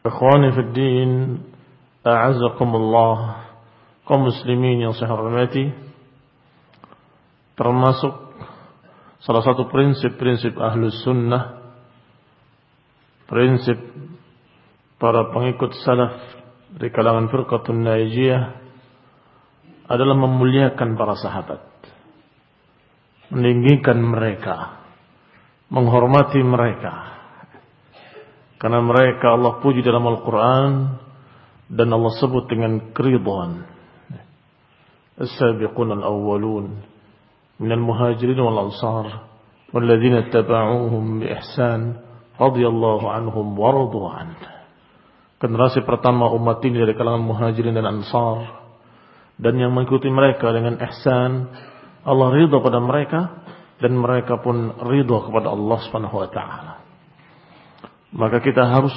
Ikhwani fi din, a'azakumullah, kaum muslimin yang saya hormati, termasuk salah satu prinsip-prinsip ahlus sunnah, prinsip para pengikut salaf di kalangan firqatun najiyah adalah memuliakan para sahabat, meninggikan mereka, menghormati mereka, karena mereka Allah puji dalam Al-Quran dan Allah sebut dengan keridhaan. As-sabiqun al-awwalun min al-muhajirin wal-ansar tabauhum bi ihsan radhiyallahu anhum wa radu an. Generasi pertama umat ini dari kalangan muhajirin dan ansar dan yang mengikuti mereka dengan ihsan Allah ridha pada mereka dan mereka pun ridha kepada Allah Subhanahu wa taala maka kita harus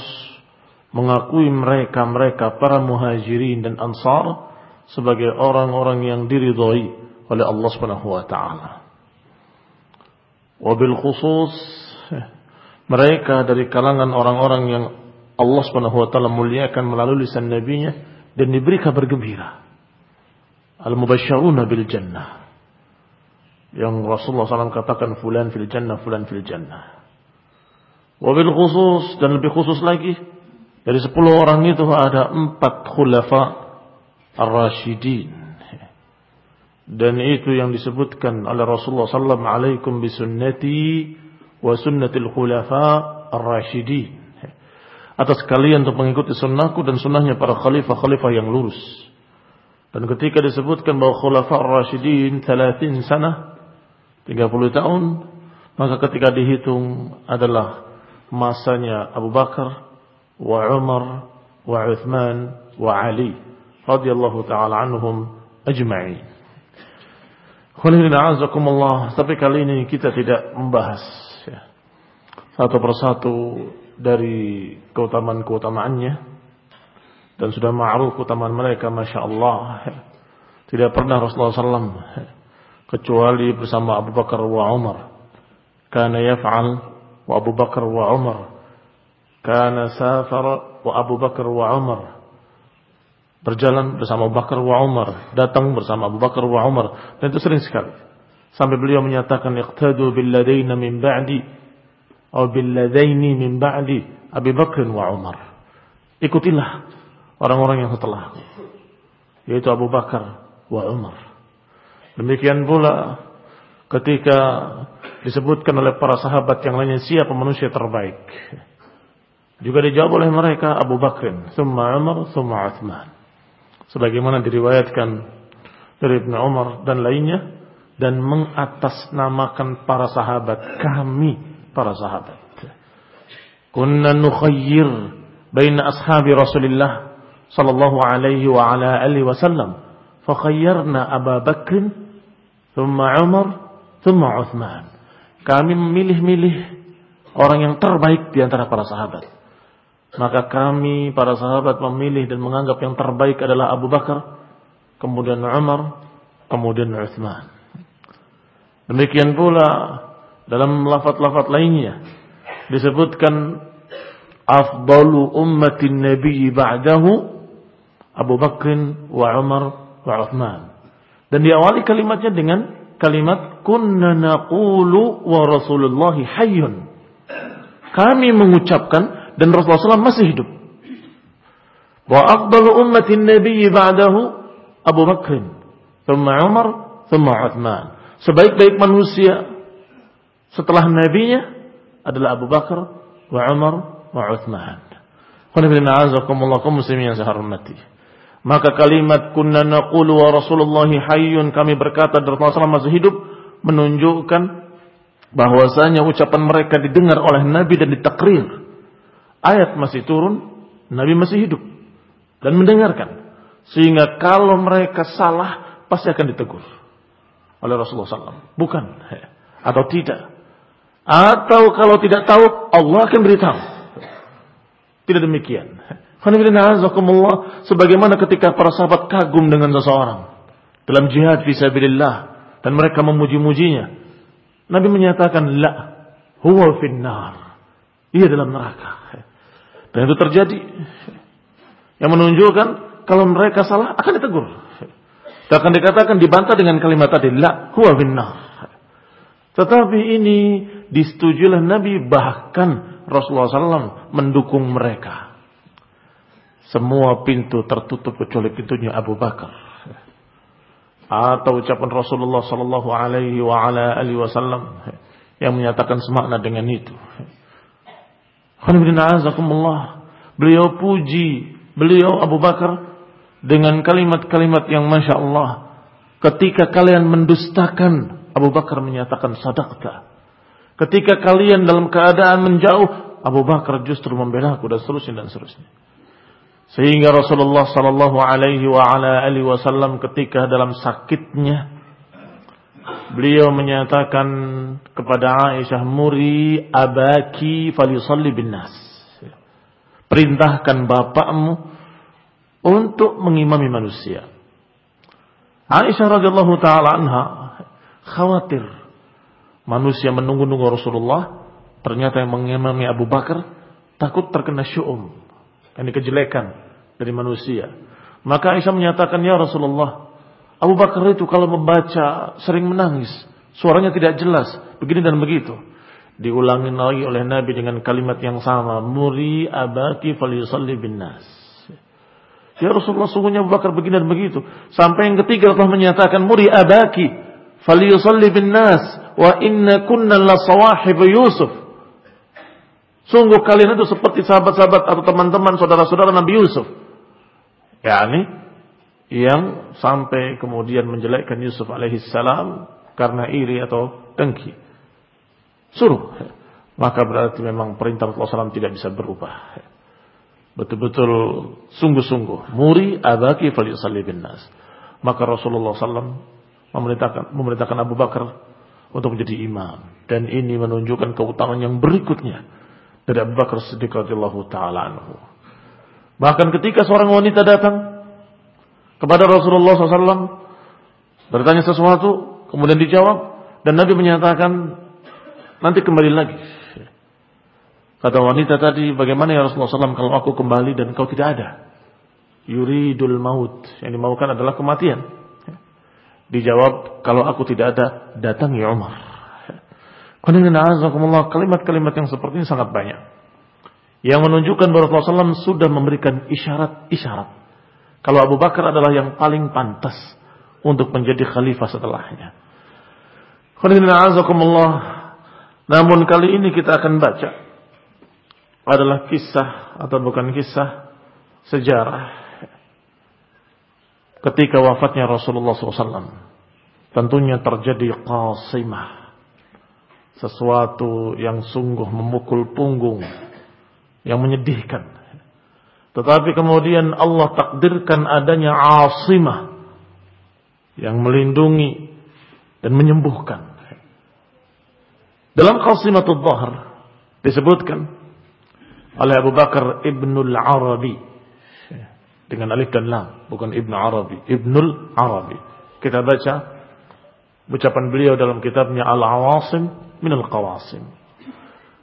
mengakui mereka-mereka para muhajirin dan ansar sebagai orang-orang yang diridhoi oleh Allah Subhanahu wa taala. Wabil khusus mereka dari kalangan orang-orang yang Allah Subhanahu wa taala muliakan melalui lisan nabinya dan diberi kabar gembira. Al-mubasysyiruna bil jannah. Yang Rasulullah SAW katakan fulan fil jannah, fulan fil jannah. Wabil khusus dan lebih khusus lagi dari sepuluh orang itu ada empat khulafa ar-rasyidin. Dan itu yang disebutkan oleh Rasulullah sallallahu alaikum bisunnati wa sunnatil khulafa ar-rasyidin. Atas kalian untuk mengikuti sunnahku dan sunnahnya para khalifah-khalifah yang lurus. Dan ketika disebutkan bahwa khulafa ar-rasyidin 30 sana 30 tahun maka ketika dihitung adalah masanya Abu Bakar wa Umar wa Uthman wa Ali radhiyallahu taala anhum ajma'in. Khulilina tapi kali ini kita tidak membahas ya, satu persatu dari keutamaan-keutamaannya. Dan sudah ma'ruf keutamaan mereka Masya Allah tidak pernah Rasulullah SAW kecuali bersama Abu Bakar wa Umar. Kana yaf'al وأبو بكر وعمر كان سافر وأبو بكر وعمر berjalan bersama Abu Bakar wa Umar, datang bersama Abu Bakar wa Umar, dan itu sering sekali. Sampai beliau menyatakan iqtadu billadaina min ba'di atau billadaini min ba'di Abu Bakar wa Umar. Ikutilah orang-orang yang setelah yaitu Abu Bakar wa Umar. Demikian pula ketika disebutkan oleh para sahabat yang lainnya siapa manusia terbaik. Juga dijawab oleh mereka Abu Bakr, thumma Umar, thumma Uthman. Sebagaimana diriwayatkan dari Ibnu Umar dan lainnya dan mengatasnamakan para sahabat kami para sahabat. Kunna nukhayyir baina ashabi Rasulillah sallallahu alaihi wa ala alihi wasallam fakhayyarna Abu Bakr thumma Umar thumma Uthman kami memilih-milih orang yang terbaik di antara para sahabat maka kami para sahabat memilih dan menganggap yang terbaik adalah Abu Bakar, kemudian Umar, kemudian Uthman. Demikian pula dalam lafaz-lafaz lainnya disebutkan afdalu ummatin nabi ba'dahu Abu Bakr wa Umar wa Uthman. Dan diawali kalimatnya dengan kalimat kunna naqulu wa Rasulullah hayyun. Kami mengucapkan dan Rasulullah SAW masih hidup. Wa aqbalu ummatin nabi ba'dahu Abu Bakr, thumma Umar, thumma Uthman. Sebaik-baik manusia setelah nabinya adalah Abu Bakar wa Umar wa Uthman. muslimin yang saya hormati. Maka kalimat kunna naqulu wa Rasulullah hayyun kami berkata dan Rasulullah masih hidup menunjukkan bahwasanya ucapan mereka didengar oleh Nabi dan ditakrir ayat masih turun, Nabi masih hidup dan mendengarkan. Sehingga kalau mereka salah pasti akan ditegur oleh Rasulullah SAW. Bukan atau tidak. Atau kalau tidak tahu Allah akan beritahu. Tidak demikian. Sebagaimana ketika para sahabat kagum dengan seseorang dalam jihad fisabilillah dan mereka memuji-mujinya. Nabi menyatakan la huwa finnar. Ia dalam neraka. Dan itu terjadi. Yang menunjukkan kalau mereka salah akan ditegur. Dan akan dikatakan dibantah dengan kalimat tadi la huwa binnah. Tetapi ini disetujui oleh Nabi bahkan Rasulullah SAW mendukung mereka. Semua pintu tertutup kecuali pintunya Abu Bakar. Atau ucapan Rasulullah Sallallahu Alaihi Wasallam yang menyatakan semakna dengan itu. Beliau puji beliau Abu Bakar dengan kalimat-kalimat yang Masya Allah. Ketika kalian mendustakan, Abu Bakar menyatakan sadaqta. Ketika kalian dalam keadaan menjauh, Abu Bakar justru membela aku dan seterusnya dan seterusnya. Sehingga Rasulullah Sallallahu Alaihi Wasallam ketika dalam sakitnya beliau menyatakan kepada Aisyah muri abaki falisalli bin nas. Perintahkan bapakmu untuk mengimami manusia. Aisyah radhiyallahu taala anha khawatir manusia menunggu-nunggu Rasulullah ternyata yang mengimami Abu Bakar takut terkena syu'um ini kejelekan dari manusia. Maka Aisyah menyatakan ya Rasulullah Abu Bakar itu kalau membaca sering menangis. Suaranya tidak jelas. Begini dan begitu. Diulangi lagi oleh Nabi dengan kalimat yang sama. Muri abaki falyusalli bin nas. Ya Rasulullah sungguhnya Abu Bakar begini dan begitu. Sampai yang ketiga Allah menyatakan muri abaki falyusalli bin nas. Wa inna kunna la sawahib Yusuf. Sungguh kalian itu seperti sahabat-sahabat atau teman-teman saudara-saudara Nabi Yusuf. Ya, ini yang sampai kemudian menjelekkan Yusuf alaihissalam karena iri atau dengki. Suruh. Maka berarti memang perintah Rasulullah SAW tidak bisa berubah. Betul-betul sungguh-sungguh. Muri abaki falisalli bin nas. Maka Rasulullah SAW memerintahkan, memerintahkan Abu Bakar untuk menjadi imam. Dan ini menunjukkan keutamaan yang berikutnya dari Abu Bakar Siddiq radhiyallahu taala anhu. Bahkan ketika seorang wanita datang kepada Rasulullah SAW bertanya sesuatu kemudian dijawab dan Nabi menyatakan nanti kembali lagi kata wanita tadi bagaimana ya Rasulullah SAW kalau aku kembali dan kau tidak ada yuridul maut. Yang dimaukan adalah kematian. Dijawab, kalau aku tidak ada, datang ya Umar. Kalimat-kalimat yang seperti ini sangat banyak. Yang menunjukkan bahwa Rasulullah SAW sudah memberikan isyarat-isyarat. Kalau Abu Bakar adalah yang paling pantas untuk menjadi khalifah setelahnya. Namun kali ini kita akan baca adalah kisah atau bukan kisah sejarah ketika wafatnya Rasulullah SAW. Tentunya terjadi qasimah. Sesuatu yang sungguh memukul punggung. Yang menyedihkan. Tetapi kemudian Allah takdirkan adanya asimah. Yang melindungi dan menyembuhkan. Dalam Qasimatul Dhahr disebutkan oleh Abu Bakar Ibnul Arabi dengan alif dan lam, bukan Ibnu Arabi, Ibnul Arabi. Kita baca ucapan beliau dalam kitabnya Al-Awasim min Al-Qawasim.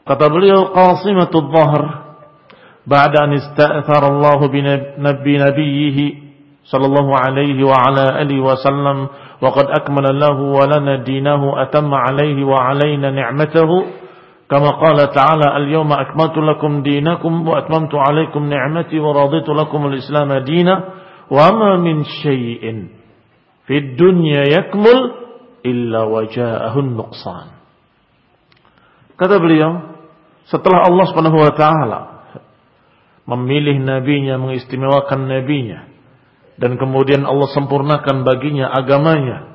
Kata beliau Qasimatul Dhahr بعد أن استأثر الله بنبي نبيه صلى الله عليه وعلى آله وسلم وقد أكمل له ولنا دينه أتم عليه وعلينا نعمته كما قال تعالى اليوم أكملت لكم دينكم وأتممت عليكم نعمتي ورضيت لكم الإسلام دينا وما من شيء في الدنيا يكمل إلا وجاءه النقصان kata beliau setelah Allah Subhanahu wa taala memilih nabinya mengistimewakan nabinya dan kemudian Allah sempurnakan baginya agamanya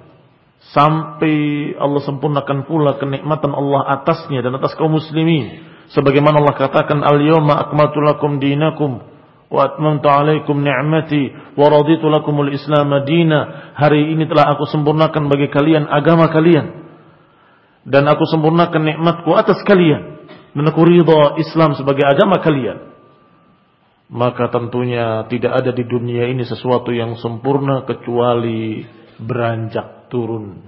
sampai Allah sempurnakan pula kenikmatan Allah atasnya dan atas kaum muslimin. Sebagaimana Allah katakan al-yawma akmaltu lakum dinakum wa atmamtu alaikum ni'mati wa raditu lakumul islam madina hari ini telah aku sempurnakan bagi kalian agama kalian dan aku sempurnakan nikmatku atas kalian dan aku ridha Islam sebagai agama kalian maka tentunya tidak ada di dunia ini sesuatu yang sempurna kecuali beranjak turun.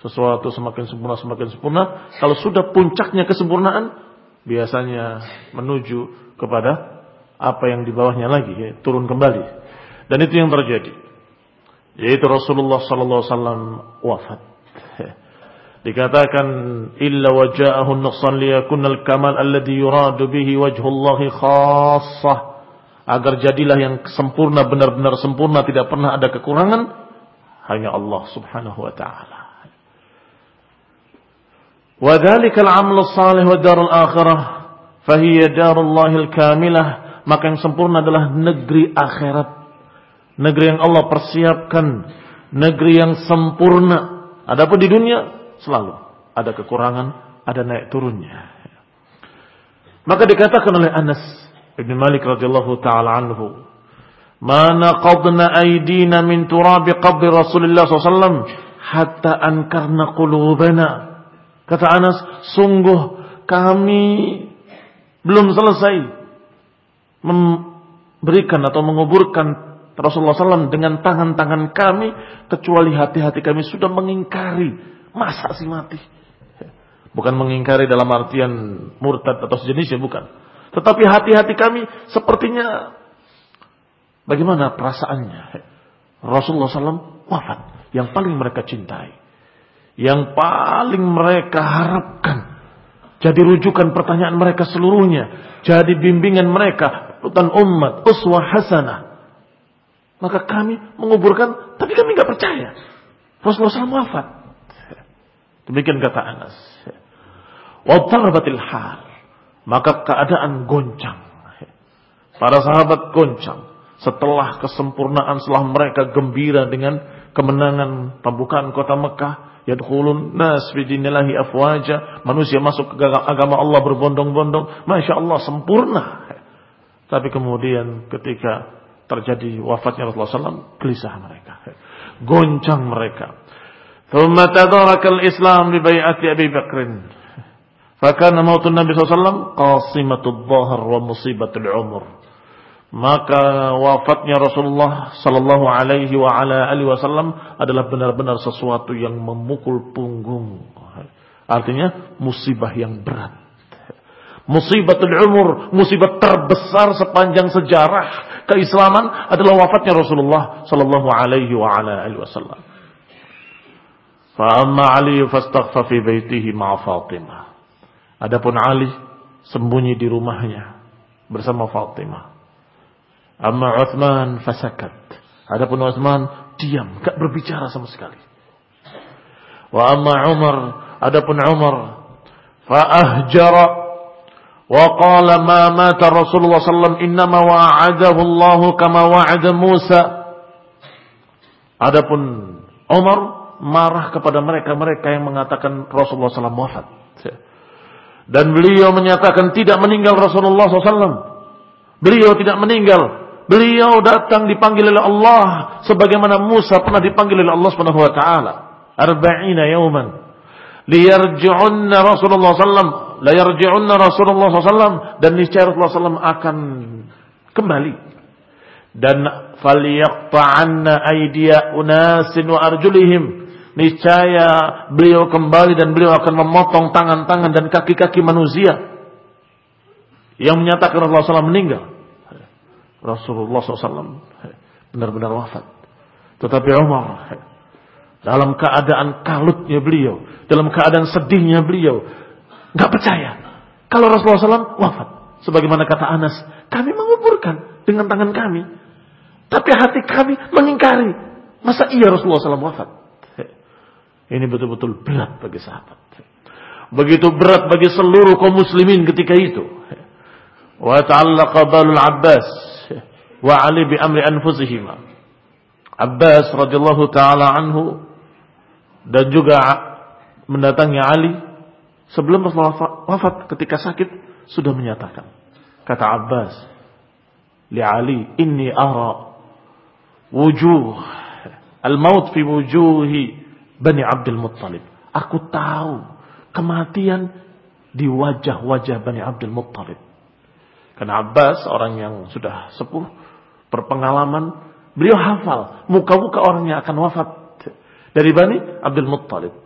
Sesuatu semakin sempurna semakin sempurna. Kalau sudah puncaknya kesempurnaan, biasanya menuju kepada apa yang di bawahnya lagi, ya, turun kembali. Dan itu yang terjadi. Yaitu Rasulullah sallallahu alaihi wasallam wafat. Dikatakan illa waja'ahu an-nuqsan liyakunal kamal alladhi yuradu bihi wajhullahi khassah. Agar jadilah yang sempurna benar-benar sempurna tidak pernah ada kekurangan hanya Allah Subhanahu wa taala. Wa dzalikal 'amalu shalih wa darul akhirah fahiya darullahil kamilah maka yang sempurna adalah negeri akhirat. Negeri yang Allah persiapkan. Negeri yang sempurna. Adapun di dunia selalu. Ada kekurangan ada naik turunnya. Maka dikatakan oleh Anas Ibn Malik radhiyallahu taala anhu ma naqadna aydina min turabi qabri Rasulullah SAW hatta ankarna qulubana. Kata Anas sungguh kami belum selesai memberikan atau menguburkan Rasulullah SAW dengan tangan-tangan kami kecuali hati-hati kami sudah mengingkari masa sih mati bukan mengingkari dalam artian murtad atau sejenisnya bukan tetapi hati-hati kami sepertinya bagaimana perasaannya. Rasulullah SAW wafat. Yang paling mereka cintai. Yang paling mereka harapkan. Jadi rujukan pertanyaan mereka seluruhnya. Jadi bimbingan mereka. Rutan umat. Uswah hasanah. Maka kami menguburkan. Tapi kami nggak percaya. Rasulullah SAW wafat. Demikian kata Anas. Wadarabatil hal maka keadaan goncang. Para sahabat goncang. Setelah kesempurnaan, setelah mereka gembira dengan kemenangan pembukaan kota Mekah. Yadkhulun nas bidinillahi afwaja. Manusia masuk ke agama Allah berbondong-bondong. Masya Allah sempurna. Tapi kemudian ketika terjadi wafatnya Rasulullah SAW, gelisah mereka. Goncang mereka. Thumma tadarakal Islam li bai'ati Abi Bakrin. Fakana mautun Nabi SAW qasimatul dhahar wa musibatul umur. Maka wafatnya Rasulullah sallallahu alaihi wa ala alihi wasallam adalah benar-benar sesuatu yang memukul punggung. Artinya musibah yang berat. Musibatul umur, musibah terbesar sepanjang sejarah keislaman adalah wafatnya Rasulullah sallallahu alaihi wa ala alihi wasallam. Fa'amma Ali fastaghfa fi baitihi ma'a Fatimah. Adapun Ali sembunyi di rumahnya bersama Fatimah. Amma Uthman fasakat. Adapun Uthman diam, gak berbicara sama sekali. Wa amma Umar, adapun Umar faahjara wa qala ma mata Rasulullah sallallahu alaihi wasallam wa'adahu Allah kama wa'ada Musa. Adapun Umar marah kepada mereka-mereka yang mengatakan Rasulullah SAW wafat. Dan beliau menyatakan tidak meninggal Rasulullah SAW. Beliau tidak meninggal. Beliau datang dipanggil oleh Allah sebagaimana Musa pernah dipanggil oleh Allah Subhanahu wa taala. Arba'ina yauman liyarji'unna Rasulullah sallallahu la yarji'unna Rasulullah SAW dan niscaya Rasulullah SAW akan kembali dan falyaqta'anna aydiya unasin wa arjulihim niscaya beliau kembali dan beliau akan memotong tangan-tangan dan kaki-kaki manusia yang menyatakan Rasulullah SAW meninggal Rasulullah SAW benar-benar wafat tetapi Umar dalam keadaan kalutnya beliau dalam keadaan sedihnya beliau Nggak percaya. Kalau Rasulullah SAW wafat. Sebagaimana kata Anas. Kami menguburkan dengan tangan kami. Tapi hati kami mengingkari. Masa iya Rasulullah SAW wafat? Ini betul-betul berat bagi sahabat. Begitu berat bagi seluruh kaum muslimin ketika itu. Wa ta'allaqa balul Abbas wa Ali bi amri anfusihim. Abbas radhiyallahu taala anhu dan juga mendatangi Ali sebelum Rasulullah wafat ketika sakit sudah menyatakan. Kata Abbas, li Ali, inni ara wujuh al-maut fi wujuhi Bani Abdul Muttalib. Aku tahu kematian di wajah-wajah Bani Abdul Muttalib. Karena Abbas orang yang sudah sepuh, berpengalaman, beliau hafal muka-muka orang yang akan wafat dari Bani Abdul Muttalib.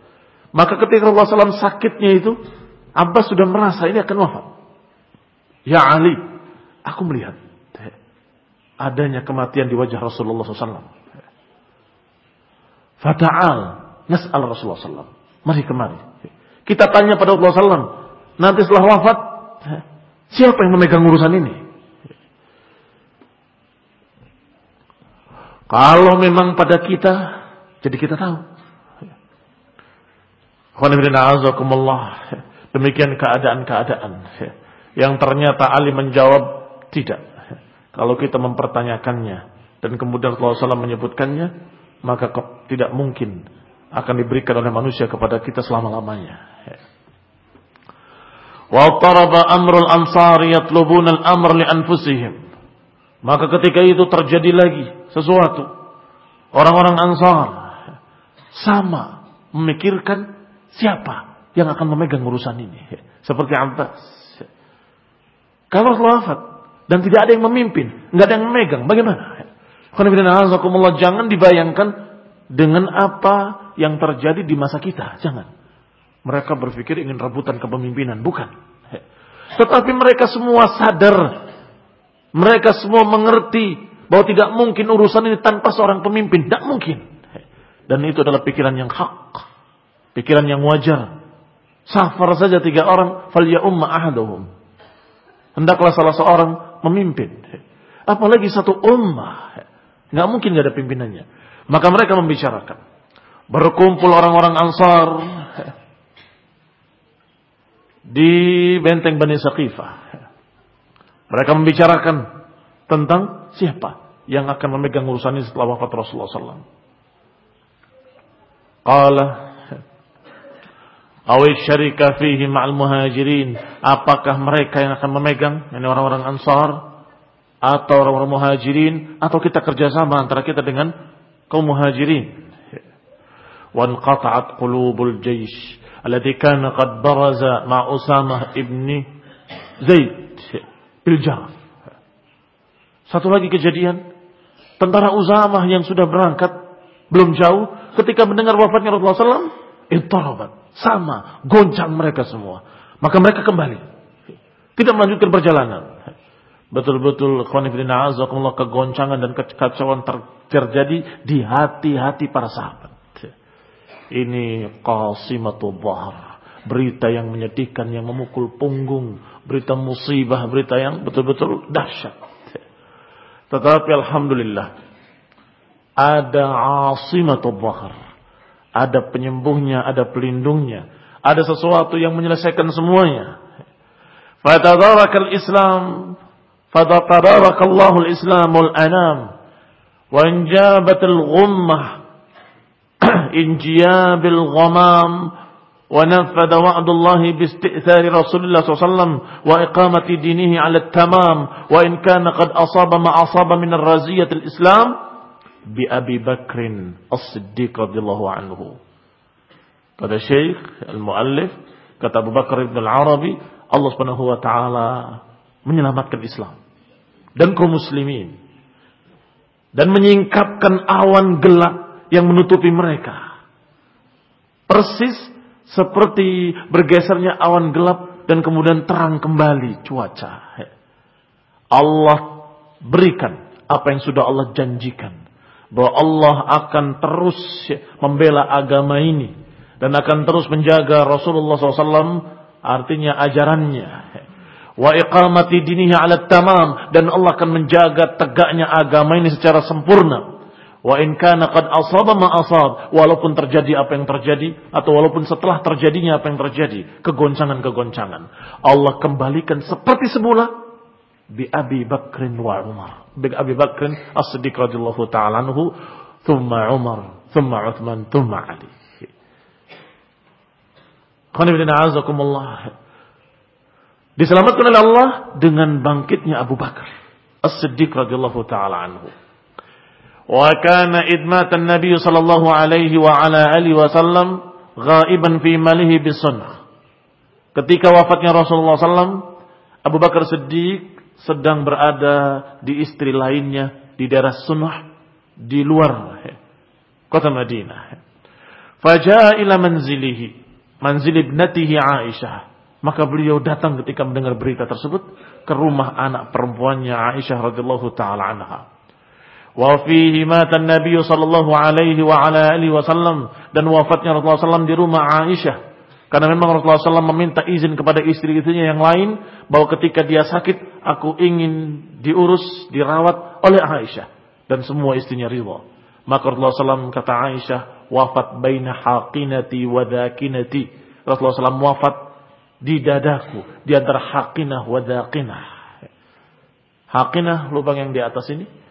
Maka ketika Rasulullah SAW sakitnya itu, Abbas sudah merasa ini akan wafat. Ya Ali, aku melihat adanya kematian di wajah Rasulullah SAW. Fata'al, nas'al Rasulullah SAW. Mari kemari. Kita tanya pada Rasulullah SAW, nanti setelah wafat, siapa yang memegang urusan ini? Kalau memang pada kita, jadi kita tahu. Demikian keadaan-keadaan. Yang ternyata Ali menjawab tidak. Kalau kita mempertanyakannya dan kemudian Allah SAW menyebutkannya, maka tidak mungkin akan diberikan oleh manusia kepada kita selama-lamanya. Wa taraba amrul ansar yatlubuna al-amr li anfusihim. Maka ketika itu terjadi lagi sesuatu. Orang-orang Ansar sama memikirkan Siapa yang akan memegang urusan ini? Seperti Abbas. Kalau wafat dan tidak ada yang memimpin, nggak ada yang memegang, bagaimana? Jangan dibayangkan dengan apa yang terjadi di masa kita. Jangan. Mereka berpikir ingin rebutan kepemimpinan, bukan. Tetapi mereka semua sadar, mereka semua mengerti bahwa tidak mungkin urusan ini tanpa seorang pemimpin, tidak mungkin. Dan itu adalah pikiran yang hak. Pikiran yang wajar. Safar saja tiga orang, fal ya umma ahaduhum. Hendaklah salah seorang memimpin. Apalagi satu ummah. Nggak mungkin nggak ada pimpinannya. Maka mereka membicarakan. Berkumpul orang-orang Ansar di benteng Bani Saqifah. Mereka membicarakan tentang siapa yang akan memegang urusan ini setelah wafat Rasulullah SAW. Qala Awis syarika fihi ma'al muhajirin. Apakah mereka yang akan memegang? Ini orang-orang ansar. Atau orang-orang muhajirin. Atau kita kerjasama antara kita dengan kaum muhajirin. Wanqata'at qulubul jaysh. Alladhi kana qad baraza ma Usamah ibni Zaid. Biljaraf. Satu lagi kejadian. Tentara Usamah yang sudah berangkat. Belum jauh. Ketika mendengar wafatnya Rasulullah SAW. Ittarabat sama, goncang mereka semua. Maka mereka kembali. Tidak melanjutkan perjalanan. betul-betul khonifidina azakumullah kegoncangan dan kekacauan terjadi di hati-hati para sahabat. Ini qasimatu dhahar. Berita yang menyedihkan, yang memukul punggung. Berita musibah, berita yang betul-betul dahsyat. Tetapi Alhamdulillah. Ada asimatu dhahar. Ada penyembuhnya, ada pelindungnya. Ada sesuatu yang menyelesaikan semuanya. Fatadarakal Islam. Fatadarakallahul Islamul anam. Wanjabatil ghummah. الغمة انجياب الغمام ونفذ وعد الله باستئثار رسول الله صلى الله عليه وسلم وإقامة دينه على التمام وإن كان قد أصاب ما أصاب من الرزية الإسلام بأبي بكر الصديق رضي الله عنه kata Syekh al-Muallif kata Abu Bakar Ibn al-Arabi Allah Subhanahu wa taala menyelamatkan Islam dan kaum muslimin dan menyingkapkan awan gelap yang menutupi mereka. Persis seperti bergesernya awan gelap dan kemudian terang kembali cuaca. Allah berikan apa yang sudah Allah janjikan. Bahwa Allah akan terus membela agama ini. Dan akan terus menjaga Rasulullah SAW artinya ajarannya wa iqamati dinihi ala tamam dan Allah akan menjaga tegaknya agama ini secara sempurna. Wa in kana qad asaba ma asab, walaupun terjadi apa yang terjadi atau walaupun setelah terjadinya apa yang terjadi, kegoncangan-kegoncangan. Allah kembalikan seperti semula bi Abi Bakrin wa Umar. Bi Abi Bakrin As-Siddiq radhiyallahu taala anhu, thumma Umar, thumma Uthman, thumma Ali. Qani bin azakumullah. Diselamatkan oleh Allah dengan bangkitnya Abu Bakar. As-Siddiq radhiyallahu taala anhu. Wa kana idmatan Nabi sallallahu alaihi wa ala alihi wasallam ghaiban fi malihi. Ketika wafatnya Rasulullah SAW, Abu Bakar Siddiq sedang berada di istri lainnya di daerah Sunnah di luar kota Madinah. Faja'a ila manzilihi, manzil ibnatihi Aisyah. Maka beliau datang ketika mendengar berita tersebut ke rumah anak perempuannya Aisyah radhiyallahu taala anha. Wa fihi mata sallallahu alaihi wa ala alihi wasallam dan wafatnya Rasulullah SAW di rumah Aisyah. Karena memang Rasulullah SAW meminta izin kepada istri-istrinya yang lain bahwa ketika dia sakit aku ingin diurus, dirawat oleh Aisyah dan semua istrinya ridha. Maka Rasulullah SAW kata Aisyah wafat baina haqinati wa dhakinati. Rasulullah SAW wafat di dadaku di antara hakinah wa daqinah. Hakinah lubang yang di atas ini.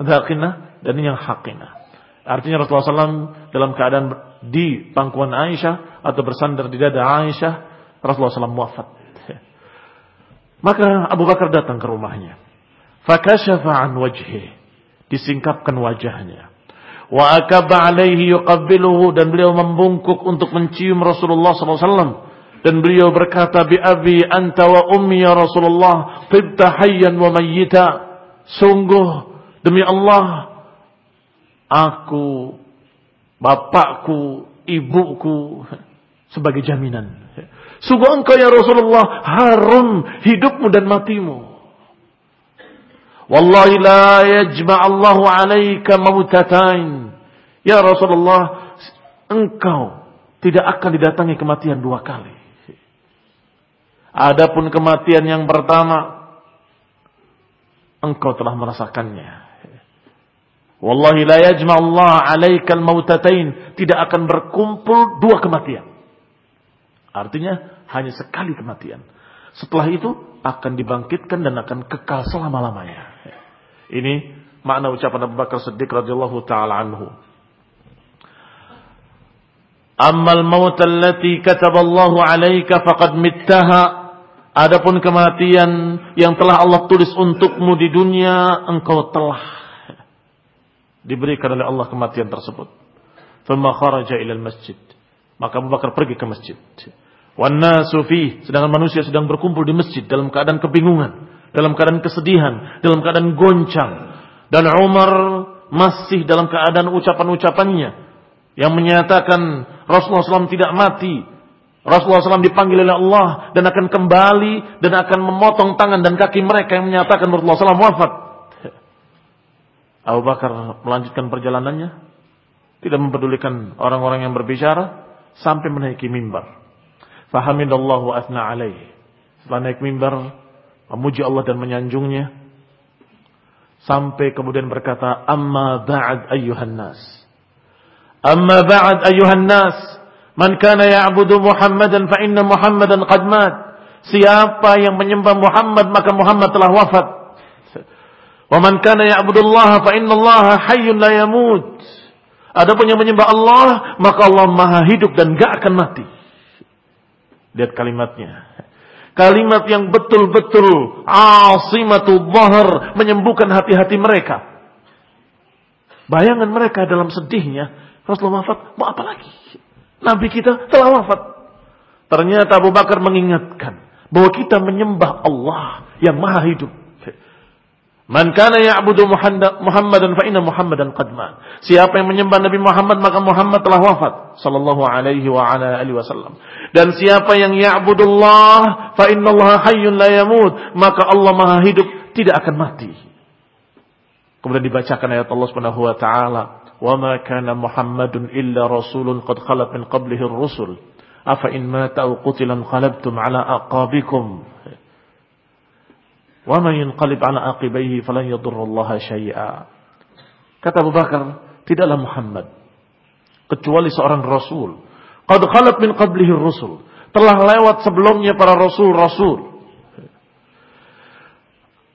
Daqinah dan yang hakinah. Artinya Rasulullah SAW dalam keadaan di pangkuan Aisyah atau bersandar di dada Aisyah, Rasulullah SAW wafat. Maka Abu Bakar datang ke rumahnya. Fakashafa an wajhi. Disingkapkan wajahnya. Wa akaba alaihi yuqabbiluhu dan beliau membungkuk untuk mencium Rasulullah SAW dan beliau berkata bi abi anta wa ummi ya Rasulullah tibta hayyan wa mayyita sungguh demi Allah aku bapakku ibuku sebagai jaminan. Sungguh engkau ya Rasulullah harum hidupmu dan matimu. Wallahi la yajma' Allahu 'alaika mautatain ya Rasulullah engkau tidak akan didatangi kematian dua kali. Adapun kematian yang pertama, engkau telah merasakannya. Wallahi la yajma Allah alaikal mautatain. Tidak akan berkumpul dua kematian. Artinya hanya sekali kematian. Setelah itu akan dibangkitkan dan akan kekal selama-lamanya. Ini makna ucapan Abu Bakar Siddiq radhiyallahu taala anhu. Ammal maut allati kataballahu alaika faqad mittaha Adapun kematian yang telah Allah tulis untukmu di dunia, engkau telah diberikan oleh Allah kematian tersebut. Thumma kharaja ilal masjid. Maka Abu Bakar pergi ke masjid. Wan nasu sedangkan manusia sedang berkumpul di masjid dalam keadaan kebingungan, dalam keadaan kesedihan, dalam keadaan goncang. Dan Umar masih dalam keadaan ucapan-ucapannya yang menyatakan Rasulullah SAW tidak mati Rasulullah SAW dipanggil oleh Allah dan akan kembali dan akan memotong tangan dan kaki mereka yang menyatakan Rasulullah SAW wafat. Abu Bakar melanjutkan perjalanannya, tidak mempedulikan orang-orang yang berbicara sampai menaiki mimbar. Fahamidallahu asna alaih. Setelah naik mimbar, memuji Allah dan menyanjungnya, sampai kemudian berkata, "Amma ba'd ayyuhan nas." Amma ba'd ayyuhan nas, Man kana ya'budu Muhammadan fa inna Muhammadan qad mat. Siapa yang menyembah Muhammad maka Muhammad telah wafat. Wa man kana ya'budullaha fa inna Allah hayyun la yamut. Adapun yang menyembah Allah maka Allah Maha hidup dan gak akan mati. Lihat kalimatnya. Kalimat yang betul-betul asimatul dhahar menyembuhkan hati-hati mereka. Bayangan mereka dalam sedihnya, Rasulullah wafat, mau apa lagi? Nabi kita telah wafat. Ternyata Abu Bakar mengingatkan bahwa kita menyembah Allah yang maha hidup. Man kana ya'budu Muhammadan fa inna Muhammadan qad mat. Siapa yang menyembah Nabi Muhammad maka Muhammad telah wafat sallallahu alaihi wa ala alihi wasallam. Dan siapa yang ya'budullah fa innallaha hayyun la yamut, maka Allah Maha hidup tidak akan mati. Kemudian dibacakan ayat Allah Subhanahu wa taala, "Wa ma kana Muhammadun illa rasulun qad khalat min qablihi ar-rusul. Afa in mata qutilan qalabtum ala aqabikum." Wa man yanqalib ala aqibaihi falan yadurrullaha syai'a. Kata Abu Bakar, tidaklah Muhammad kecuali seorang rasul. Qad khalat min qablihi rusul. Telah lewat sebelumnya para rasul-rasul.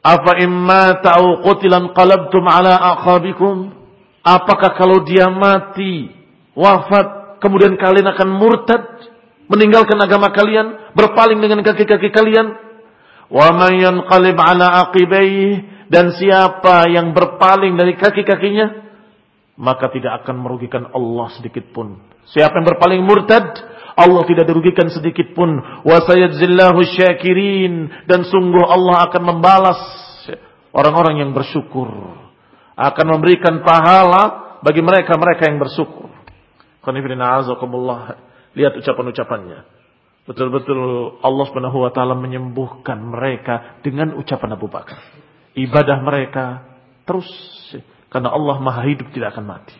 apa imma ta'u qutilan qalabtum ala aqabikum? Apakah kalau dia mati, wafat, kemudian kalian akan murtad, meninggalkan agama kalian, berpaling dengan kaki-kaki kalian? Wa man yanqalib ala aqibayhi dan siapa yang berpaling dari kaki-kakinya, maka tidak akan merugikan Allah sedikit pun. Siapa yang berpaling murtad, Allah tidak dirugikan sedikit pun. Wa sayajzillahu syakirin dan sungguh Allah akan membalas orang-orang yang bersyukur akan memberikan pahala bagi mereka-mereka yang bersyukur. Lihat ucapan-ucapannya. Betul-betul Allah Subhanahu wa taala menyembuhkan mereka dengan ucapan Abu Bakar. Ibadah mereka terus karena Allah Maha hidup tidak akan mati.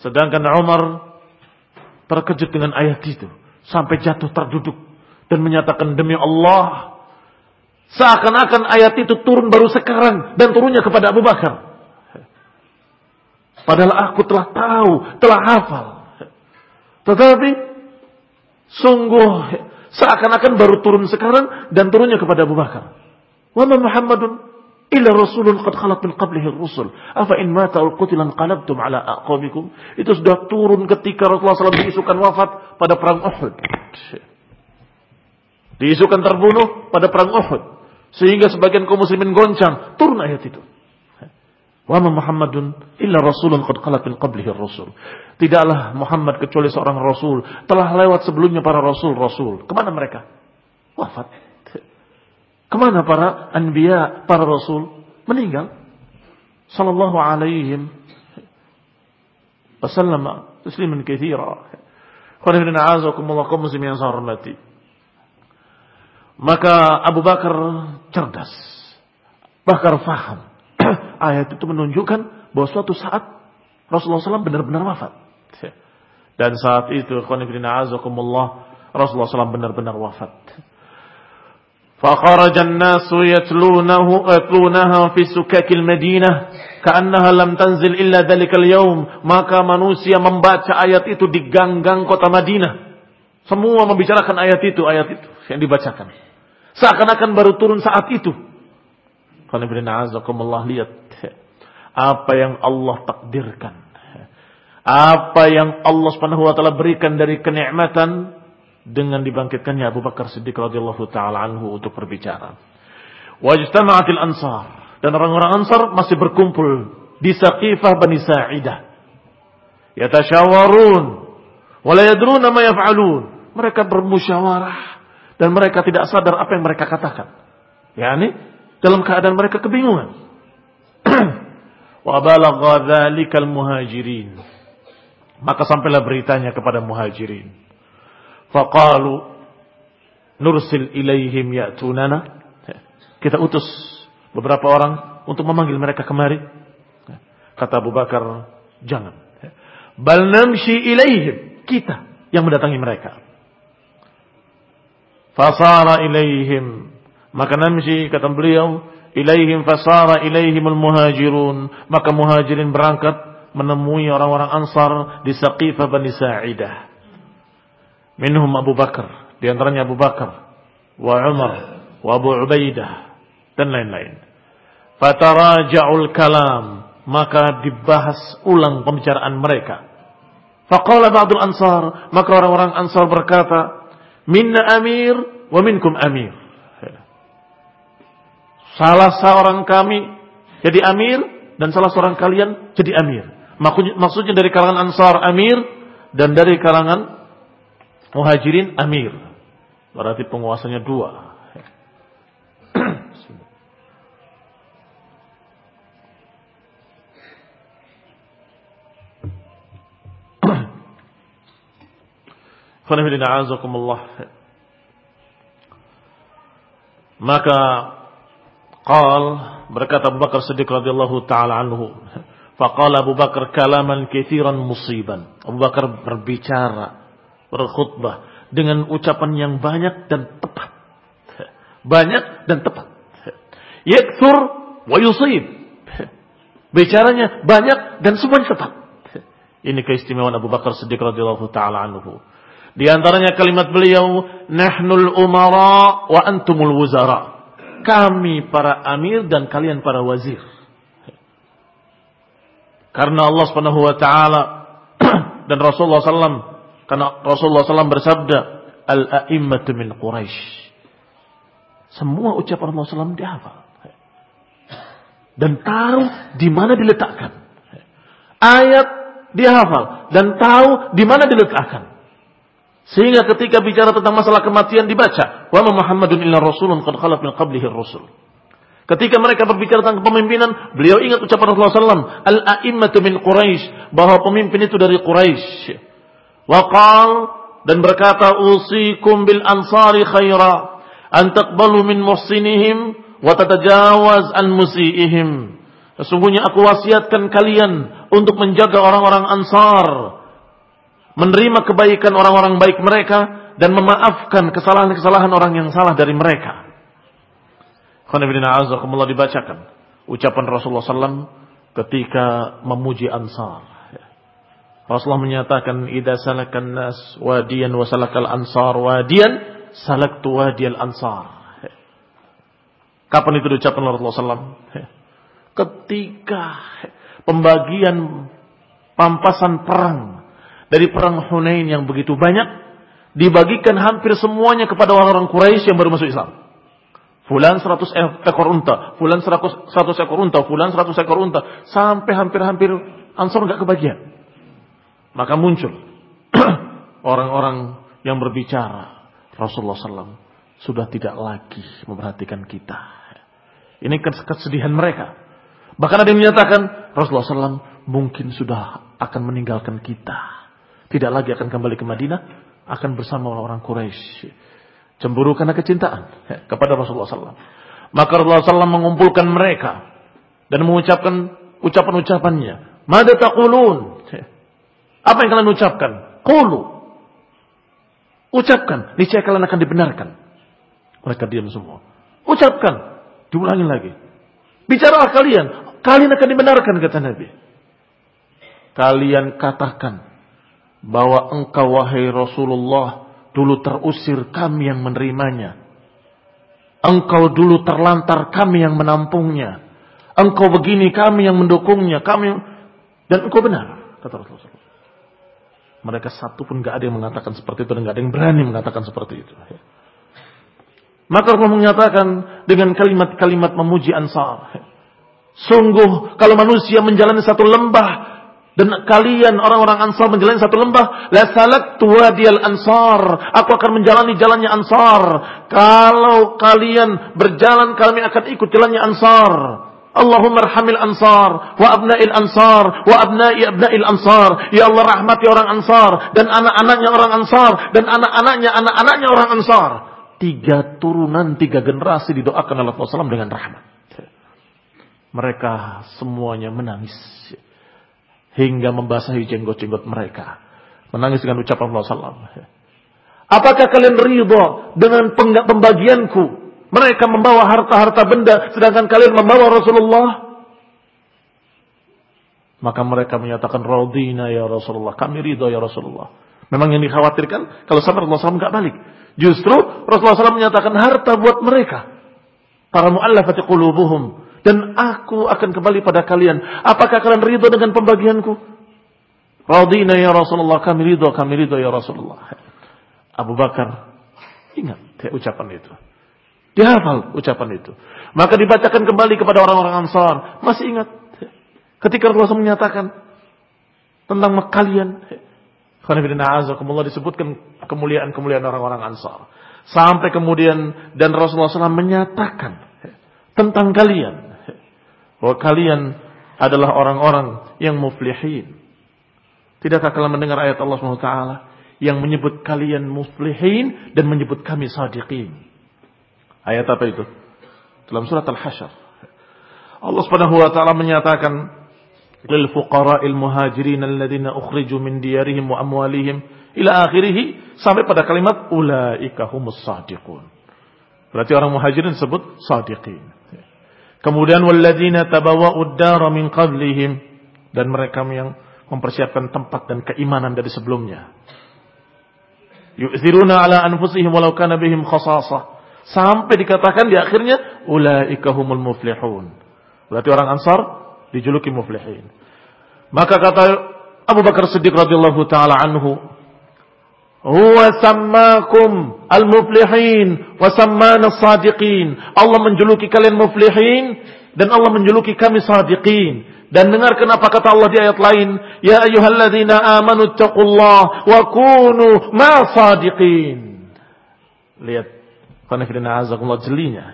Sedangkan Umar terkejut dengan ayat itu sampai jatuh terduduk dan menyatakan demi Allah seakan-akan ayat itu turun baru sekarang dan turunnya kepada Abu Bakar. Padahal aku telah tahu, telah hafal. Tetapi sungguh seakan-akan baru turun sekarang dan turunnya kepada Abu Bakar. Wa ma Muhammadun illa rasulun qad khalat min qablihi rusul. Afa in mata aw qutilan qalabtum ala aqabikum. Itu sudah turun ketika Rasulullah SAW diisukan wafat pada perang Uhud. Diisukan terbunuh pada perang Uhud. Sehingga sebagian kaum muslimin goncang. Turun ayat itu. Wa Muhammadun illa rasulun qad qalat min qablihi rasul. Tidaklah Muhammad kecuali seorang rasul, telah lewat sebelumnya para rasul-rasul. Ke mana mereka? Wafat. Ke mana para anbiya, para rasul? Meninggal. Sallallahu alaihim wasallam tasliman katsira. Qanifina a'azakumullah kaum muslimin yang. Maka Abu Bakar cerdas. Bakar faham ayat itu menunjukkan bahwa suatu saat Rasulullah SAW benar-benar wafat. Dan saat itu, Rasulullah SAW benar-benar wafat. فخرج الناس يتلونه يتلونها في سكك المدينة كأنها لم تنزل إلا ذلك اليوم maka manusia membaca ayat itu di ganggang kota Madinah semua membicarakan ayat itu ayat itu yang dibacakan seakan-akan baru turun saat itu lihat apa yang Allah takdirkan. Apa yang Allah Subhanahu wa taala berikan dari kenikmatan dengan dibangkitkannya Abu Bakar Siddiq radhiyallahu taala anhu untuk berbicara. Wajtama'atil ansar dan orang-orang Ansar masih berkumpul di Saqifah Bani Sa'idah. Yatasyawarun wa yadruna ma yaf'alun. Mereka bermusyawarah dan mereka tidak sadar apa yang mereka katakan. Yani dalam keadaan mereka kebingungan. Wa muhajirin. Maka sampailah beritanya kepada muhajirin. Faqalu nursil ilaihim ya'tunana. Kita utus beberapa orang untuk memanggil mereka kemari. Kata Abu Bakar, jangan. Bal namshi ilaihim. Kita yang mendatangi mereka. Fasara ilaihim. Maka namshi, kata beliau, ilaihim fasara ilaihimul muhajirun. Maka muhajirin berangkat menemui orang-orang Ansar di Saqifah Bani Sa'idah. Minhum Abu Bakar. Di antaranya Abu Bakar. Wa Umar. Wa Abu Ubaidah. Dan lain-lain. Fataraja'ul kalam. Maka dibahas ulang pembicaraan mereka. Faqala ba'dul ansar. Maka orang-orang ansar berkata. Minna amir wa minkum amir. Salah seorang kami jadi amir dan salah seorang kalian jadi amir. Maksudnya dari kalangan ansar amir dan dari kalangan muhajirin amir. Berarti penguasanya dua. Maka qal berkata Abu Bakar Siddiq radhiyallahu taala anhu, faqala Abu Bakar kalaman katsiran musiban. Abu Bakar berbicara, berkhutbah dengan ucapan yang banyak dan tepat. Banyak dan tepat. Yakthur wa yusib. Bicaranya banyak dan semuanya tepat. Ini keistimewaan Abu Bakar Siddiq radhiyallahu taala anhu. Di antaranya kalimat beliau, "Nahnul umara wa antumul wuzara." Kami para amir dan kalian para wazir. Karena Allah Subhanahu wa taala dan Rasulullah sallam karena Rasulullah sallam bersabda, "Al-a'immatu min Quraisy." Semua ucapan Rasulullah sallam dihafal. Dan tahu di mana diletakkan. Ayat dihafal dan tahu di mana diletakkan. Sehingga ketika bicara tentang masalah kematian dibaca, wa Muhammadun illa rasulun qad khalaq min qablihi rasul. Ketika mereka berbicara tentang kepemimpinan, beliau ingat ucapan Rasulullah SAW, al-a'immatu min Quraisy, bahwa pemimpin itu dari Quraisy. Waqal dan berkata, "Usikum bil ansari khaira, an taqbalu min muhsinihim wa tatajawaz an musiihim." Sesungguhnya aku wasiatkan kalian untuk menjaga orang-orang Ansar menerima kebaikan orang-orang baik mereka dan memaafkan kesalahan-kesalahan orang yang salah dari mereka. Azakumullah dibacakan ucapan Rasulullah SAW ketika memuji Ansar. Rasulullah menyatakan idza salakan nas wadiyan wa salakal ansar wadiyan salaktu wadiyal ansar. Kapan itu diucapkan oleh Rasulullah SAW? Ketika pembagian pampasan perang dari perang Hunain yang begitu banyak dibagikan hampir semuanya kepada orang-orang Quraisy yang baru masuk Islam. Fulan 100 ekor unta, fulan 100 ekor unta, fulan 100 ekor unta, sampai hampir-hampir Ansor nggak kebagian. Maka muncul orang-orang yang berbicara. Rasulullah SAW sudah tidak lagi memperhatikan kita. Ini kesedihan mereka. Bahkan ada yang menyatakan Rasulullah SAW mungkin sudah akan meninggalkan kita. Tidak lagi akan kembali ke Madinah, akan bersama orang-orang Quraisy. Cemburu karena kecintaan kepada Rasulullah SAW. Maka Rasulullah SAW mengumpulkan mereka dan mengucapkan ucapan-ucapannya. Mada taqulun? Apa yang kalian ucapkan? Qulu. Ucapkan, niscaya kalian akan dibenarkan. Mereka diam semua. Ucapkan, diulangi lagi. Bicaralah kalian, kalian akan dibenarkan kata Nabi. Kalian katakan bahwa engkau wahai Rasulullah dulu terusir kami yang menerimanya. Engkau dulu terlantar kami yang menampungnya. Engkau begini kami yang mendukungnya. Kami dan engkau benar kata Rasulullah. Mereka satu pun gak ada yang mengatakan seperti itu dan gak ada yang berani mengatakan seperti itu. Maka Allah menyatakan dengan kalimat-kalimat memuji Ansar. Sungguh kalau manusia menjalani satu lembah dan kalian orang-orang Ansar menjalani satu lembah, la salak tuwadiyal Ansar. Aku akan menjalani jalannya Ansar. Kalau kalian berjalan, kami akan ikut jalannya Ansar. Allahumma arhamil ansar wa abna'il ansar wa abna'i abna'il ansar. Ya Allah rahmati orang ansar dan anak-anaknya orang ansar dan anak-anaknya anak-anaknya orang ansar. Tiga turunan, tiga generasi didoakan oleh Rasulullah dengan rahmat. Mereka semuanya menangis hingga membasahi jenggot-jenggot mereka. Menangis dengan ucapan Rasulullah SAW. Apakah kalian ridho dengan pembagianku mereka membawa harta-harta benda sedangkan kalian membawa Rasulullah. Maka mereka menyatakan radina ya Rasulullah, kami ridho ya Rasulullah. Memang yang dikhawatirkan kalau sampai Rasulullah SAW nggak balik. Justru Rasulullah SAW menyatakan harta buat mereka. Para mu'allafati qulubuhum. Dan aku akan kembali pada kalian. Apakah kalian ridho dengan pembagianku? Radina ya Rasulullah, kami ridho, kami ridho ya Rasulullah. Abu Bakar ingat ya, ucapan itu. Dihafal ucapan itu. Maka dibacakan kembali kepada orang-orang Ansar. Masih ingat ketika Rasulullah menyatakan tentang kalian kemuliaan disebutkan kemuliaan-kemuliaan orang-orang Ansar. Sampai kemudian dan Rasulullah SAW menyatakan tentang kalian bahwa kalian adalah orang-orang yang muflihin. Tidakkah kalian mendengar ayat Allah SWT yang menyebut kalian muflihin dan menyebut kami sadiqin? Ayat apa itu? Dalam surat Al-Hasyr. Allah Subhanahu wa taala menyatakan lil fuqara'il muhajirin alladziina ukhriju min diyarihim wa amwalihim ila akhirih sampai pada kalimat ulaika humus sadiqun. Berarti orang muhajirin disebut sadiqin. Kemudian walladzina tabawwa'ud dara min qablihim dan mereka yang mempersiapkan tempat dan keimanan dari sebelumnya. Yu'thiruna ala anfusihim walau kana bihim khasasah Sampai dikatakan di akhirnya ulaika humul muflihun. Berarti orang Ansar dijuluki muflihin. Maka kata Abu Bakar Siddiq radhiyallahu taala anhu, "Huwa sammakum al-muflihin wa sammana sadiqin." Allah menjuluki kalian muflihin dan Allah menjuluki kami sadiqin. Dan dengarkan apa kata Allah di ayat lain, "Ya ayyuhalladzina amanu taqullaha wa kunu ma sadiqin." Lihat jelinya.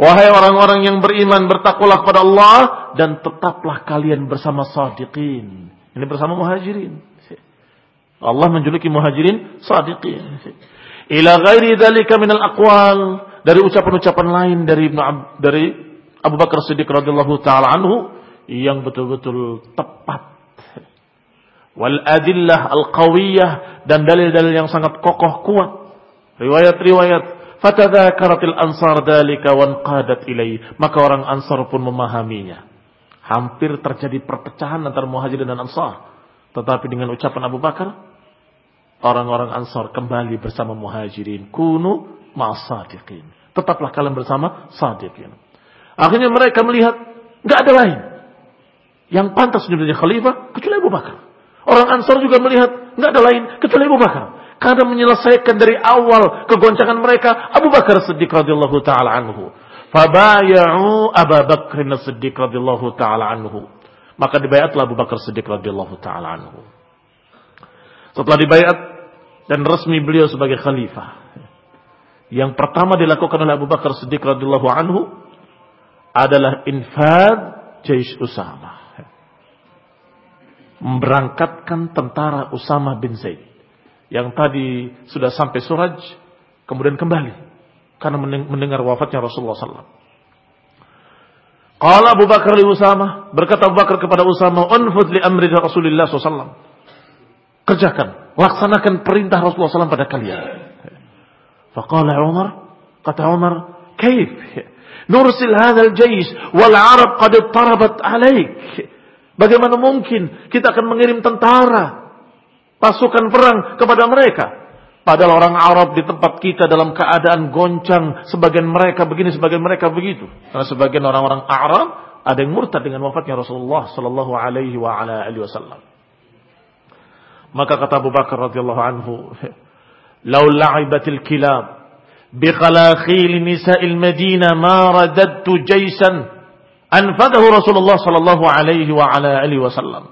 Wahai orang-orang yang beriman bertakwalah kepada Allah dan tetaplah kalian bersama sadiqin. Ini bersama muhajirin. Allah menjuluki muhajirin sadiqin. Ila ghairi dzalika minal aqwal dari ucapan-ucapan lain dari Ibnu dari Abu Bakar Siddiq radhiyallahu taala anhu yang betul-betul tepat. Wal adillah al-qawiyah dan dalil-dalil yang sangat kokoh kuat. Riwayat-riwayat Fatadzakaratil ansar dalika wanqadat ilaih. Maka orang ansar pun memahaminya. Hampir terjadi perpecahan antara muhajirin dan ansar. Tetapi dengan ucapan Abu Bakar, orang-orang ansar kembali bersama muhajirin. Kunu ma'asadiqin. Tetaplah kalian bersama sadiqin. Akhirnya mereka melihat, nggak ada lain. Yang pantas menjadi khalifah, kecuali Abu Bakar. Orang ansar juga melihat, nggak ada lain, kecuali Abu Bakar. Karena menyelesaikan dari awal kegoncangan mereka Abu Bakar Siddiq radhiyallahu taala anhu. Fabaya'u Abu Bakr Siddiq radhiyallahu taala anhu. Maka dibayatlah Abu Bakar Siddiq radhiyallahu taala anhu. Setelah dibayat dan resmi beliau sebagai khalifah. Yang pertama dilakukan oleh Abu Bakar Siddiq radhiyallahu anhu adalah infad Jaish Usama. Memberangkatkan tentara Usama bin Zaid yang tadi sudah sampai Suraj kemudian kembali karena mendengar wafatnya Rasulullah SAW. Qala Abu Bakar li Usama, berkata Abu Bakar kepada Usama, "Unfud li amri Rasulullah SAW." Kerjakan, laksanakan perintah Rasulullah SAW pada kalian. Faqala Umar, kata Umar, "Kaif? Nursil hadzal jaysh wal Arab qad tarabat alaik." Bagaimana mungkin kita akan mengirim tentara pasukan perang kepada mereka. Padahal orang Arab di tempat kita dalam keadaan goncang. Sebagian mereka begini, sebagian mereka begitu. Karena sebagian orang-orang Arab ada yang murtad dengan wafatnya Rasulullah sallallahu alaihi wasallam. Maka kata Abu Bakar radhiyallahu anhu, "Lau la'ibatil kilab bi khalakhil nisa'il Madinah ma radadtu jaysan anfadahu Rasulullah sallallahu alaihi wa ala alihi wasallam."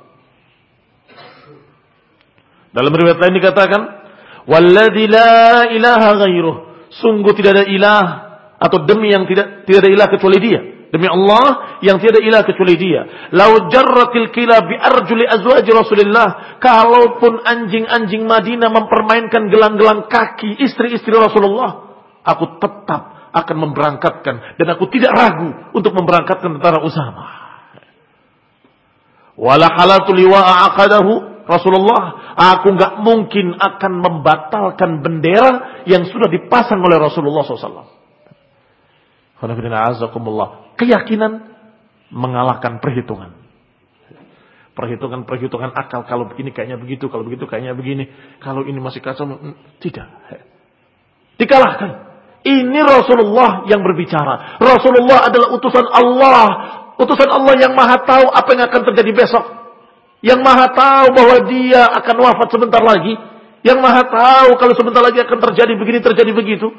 Dalam riwayat lain dikatakan, "Walladzi la ilaha ghairuh." Sungguh tidak ada ilah atau demi yang tidak tidak ada ilah kecuali Dia. Demi Allah yang tiada ilah kecuali dia. Lau jarratil kila bi arjuli azwaji Rasulullah. Kalaupun anjing-anjing Madinah mempermainkan gelang-gelang kaki istri-istri Rasulullah. Aku tetap akan memberangkatkan. Dan aku tidak ragu untuk memberangkatkan tentara Usama. Wala halatu liwa'a aqadahu Rasulullah. Aku nggak mungkin akan membatalkan bendera yang sudah dipasang oleh Rasulullah SAW. Keyakinan mengalahkan perhitungan. Perhitungan-perhitungan akal. Kalau begini kayaknya begitu. Kalau begitu kayaknya begini. Kalau ini masih kacau. Mm, tidak. Dikalahkan. Ini Rasulullah yang berbicara. Rasulullah adalah utusan Allah. Utusan Allah yang maha tahu apa yang akan terjadi besok. Yang maha tahu bahwa dia akan wafat sebentar lagi. Yang maha tahu kalau sebentar lagi akan terjadi begini, terjadi begitu.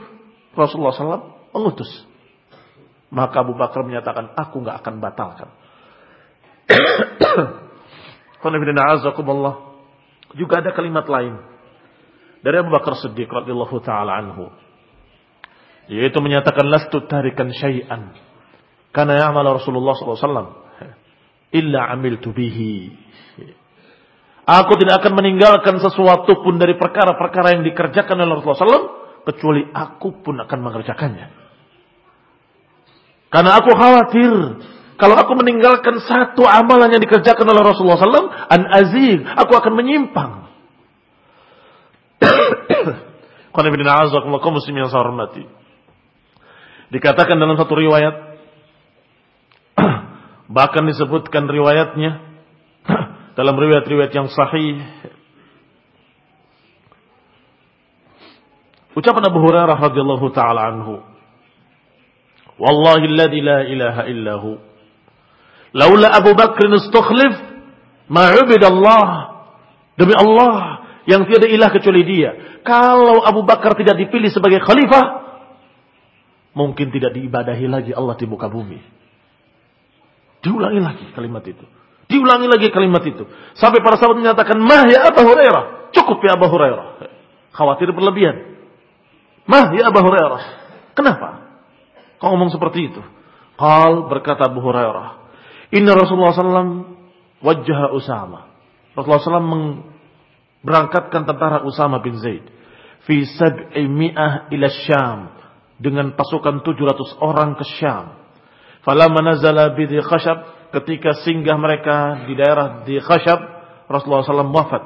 Rasulullah SAW mengutus. Maka Abu Bakar menyatakan, aku nggak akan batalkan. Juga ada kalimat lain dari Abu Bakar Siddiq radhiyallahu taala anhu yaitu menyatakan lastu tarikan syai'an karena ya'mal Rasulullah SAW illa amiltu bihi Aku tidak akan meninggalkan sesuatu pun dari perkara-perkara yang dikerjakan oleh Rasulullah SAW kecuali aku pun akan mengerjakannya. Karena aku khawatir kalau aku meninggalkan satu amalan yang dikerjakan oleh Rasulullah SAW, an azig, aku akan menyimpang. Dikatakan dalam satu riwayat, bahkan disebutkan riwayatnya dalam riwayat-riwayat yang sahih. Ucapan Abu Hurairah radhiyallahu taala anhu, Wallahi alladhi la ilaha illahu. Laula Abu Bakr istukhlif ma'ubid Allah. Demi Allah yang tiada ilah kecuali dia. Kalau Abu Bakar tidak dipilih sebagai khalifah, mungkin tidak diibadahi lagi Allah di muka bumi. Diulangi lagi kalimat itu. Diulangi lagi kalimat itu. Sampai para sahabat menyatakan, Mah ya Abu Hurairah. Cukup ya Abu Hurairah. Khawatir berlebihan. Mah ya Abu Hurairah. Kenapa? Kau ngomong seperti itu. Qal berkata Abu Hurairah. Inna Rasulullah SAW wajah Usama. Rasulullah SAW berangkatkan tentara Usama bin Zaid. Fi sab'i mi'ah ila Syam. Dengan pasukan 700 orang ke Syam. Falamma nazala bidhi khashab. Ketika singgah mereka di daerah di khashab. Rasulullah SAW wafat.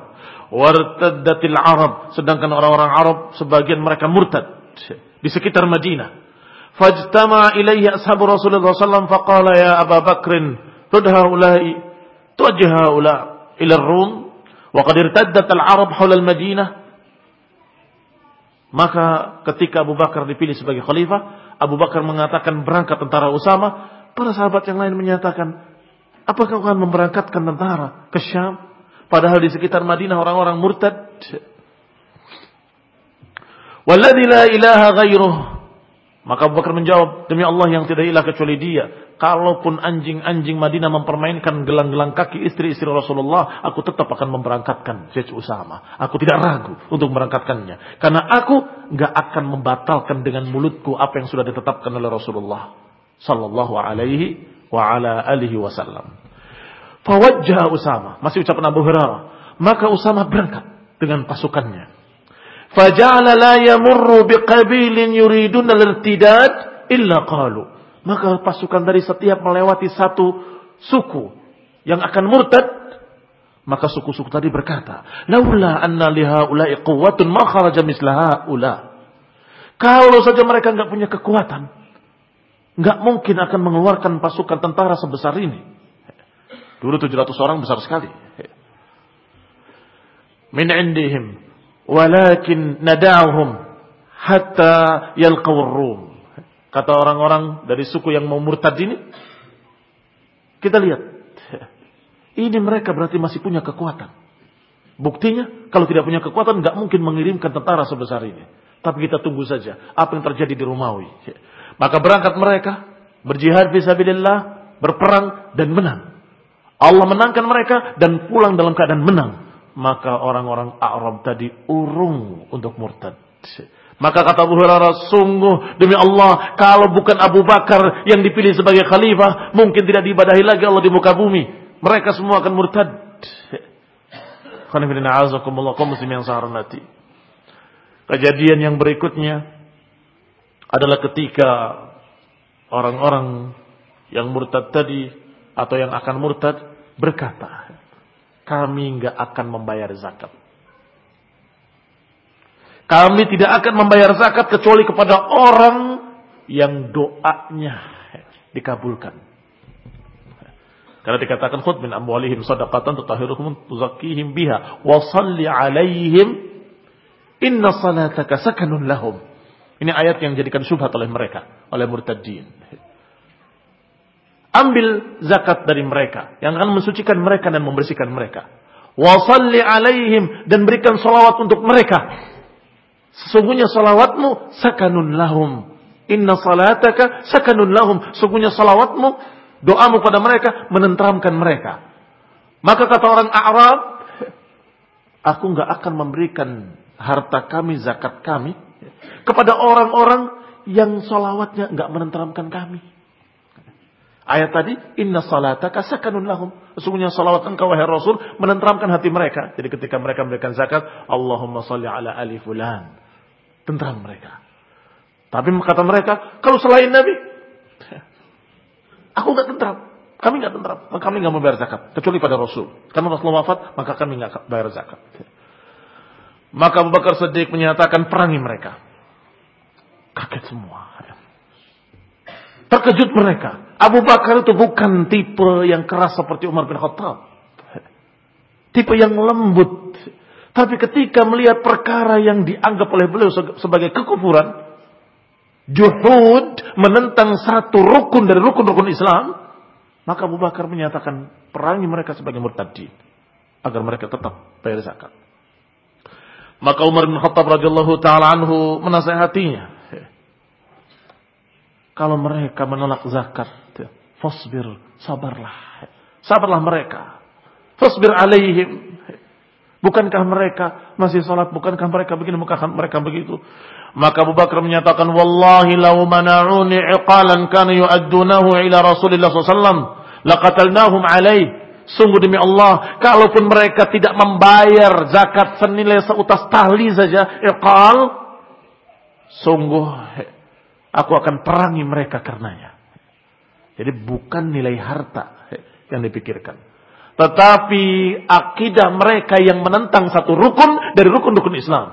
Wartaddatil Arab. Sedangkan orang-orang Arab sebagian mereka murtad. Di sekitar Madinah. Fajtama ilaihi ashabu Rasulullah sallallahu faqala ya Abu Bakr tud haula'i tuwajjih haula ila Rum wa qad irtaddat al-Arab haula al-Madinah. Maka ketika Abu Bakar dipilih sebagai khalifah Abu Bakar mengatakan berangkat tentara Usama. Para sahabat yang lain menyatakan apakah akan memberangkatkan tentara ke Syam? Padahal di sekitar Madinah orang-orang murtad. Walladhi la ilaha ghairuh maka Abu Bakar menjawab, demi Allah yang tidak ilah kecuali dia. Kalaupun anjing-anjing Madinah mempermainkan gelang-gelang kaki istri-istri Rasulullah, aku tetap akan memberangkatkan Zaid Usama. Aku tidak ragu untuk memberangkatkannya. Karena aku nggak akan membatalkan dengan mulutku apa yang sudah ditetapkan oleh Rasulullah. Sallallahu alaihi wa ala alihi wasallam. Fawajjah Usama. Masih ucapan Abu Hurairah. Maka Usama berangkat dengan pasukannya. Faja'ala la yamurru biqabilin yuridun al-irtidad illa. Maka pasukan dari setiap melewati satu suku yang akan murtad, maka suku-suku tadi berkata, "Laula anna lihaula'i quwwatun ma kharaja mislaha ula." Kalau saja mereka nggak punya kekuatan, nggak mungkin akan mengeluarkan pasukan tentara sebesar ini. Dulu 700 orang besar sekali. Min indihim walakin nada'uhum hatta yalqaw rum kata orang-orang dari suku yang mau murtad ini kita lihat. Ini mereka berarti masih punya kekuatan. Buktinya kalau tidak punya kekuatan nggak mungkin mengirimkan tentara sebesar ini. Tapi kita tunggu saja apa yang terjadi di Romawi. Maka berangkat mereka berjihad fisabilillah berperang dan menang. Allah menangkan mereka dan pulang dalam keadaan menang maka orang-orang Arab tadi urung untuk murtad. Maka kata Abu Hurairah, sungguh demi Allah, kalau bukan Abu Bakar yang dipilih sebagai khalifah, mungkin tidak diibadahi lagi Allah di muka bumi. Mereka semua akan murtad. Kejadian yang berikutnya adalah ketika orang-orang yang murtad tadi atau yang akan murtad berkata, kami nggak akan membayar zakat. Kami tidak akan membayar zakat kecuali kepada orang yang doanya dikabulkan. Karena dikatakan khud min amwalihim sadaqatan tutahiruhum tuzakkihim biha wa salli alaihim inna salataka sakanun lahum. Ini ayat yang jadikan syubhat oleh mereka, oleh murtadin. Ambil zakat dari mereka yang akan mensucikan mereka dan membersihkan mereka. Wa salli alaihim dan berikan salawat untuk mereka Sesungguhnya salawatmu sakanun lahum. Inna salataka sakanun lahum. Sesungguhnya salawatmu, doamu pada mereka menenteramkan mereka. Maka kata orang Arab, aku nggak akan memberikan harta kami, zakat kami kepada orang-orang yang salawatnya nggak menenteramkan kami. Ayat tadi, inna salataka sakanun lahum. Sesungguhnya salawat engkau wahai Rasul menenteramkan hati mereka. Jadi ketika mereka memberikan zakat, Allahumma salli ala ali fulan. Tentram mereka. Tapi kata mereka, kalau selain Nabi, aku nggak tentram. Kami nggak tentram. Kami nggak mau bayar zakat. Kecuali pada Rasul. Karena Rasulullah wafat, maka kami nggak bayar zakat. Maka Abu Bakar Siddiq menyatakan perangi mereka. Kaget semua. Terkejut mereka. Abu Bakar itu bukan tipe yang keras seperti Umar bin Khattab. Tipe yang lembut. Tapi ketika melihat perkara yang dianggap oleh beliau sebagai kekufuran, juhud menentang satu rukun dari rukun-rukun Islam, maka Abu Bakar menyatakan perangi mereka sebagai murtadin agar mereka tetap bayar zakat. Maka Umar bin Khattab radhiyallahu taala anhu menasehatinya, kalau mereka menolak zakat, fasbir, sabarlah. Sabarlah mereka. Fasbir alaihim. Bukankah mereka masih salat? Bukankah mereka begini? Bukankah mereka begitu? Maka Abu Bakar menyatakan, Wallahi lau mana'uni iqalan kana yu'addunahu ila Rasulullah SAW. Laqatalnahum alaih. Sungguh demi Allah, kalaupun mereka tidak membayar zakat senilai seutas tali saja, iqal, sungguh aku akan perangi mereka karenanya. Jadi bukan nilai harta yang dipikirkan. Tetapi akidah mereka yang menentang satu rukun dari rukun-rukun Islam.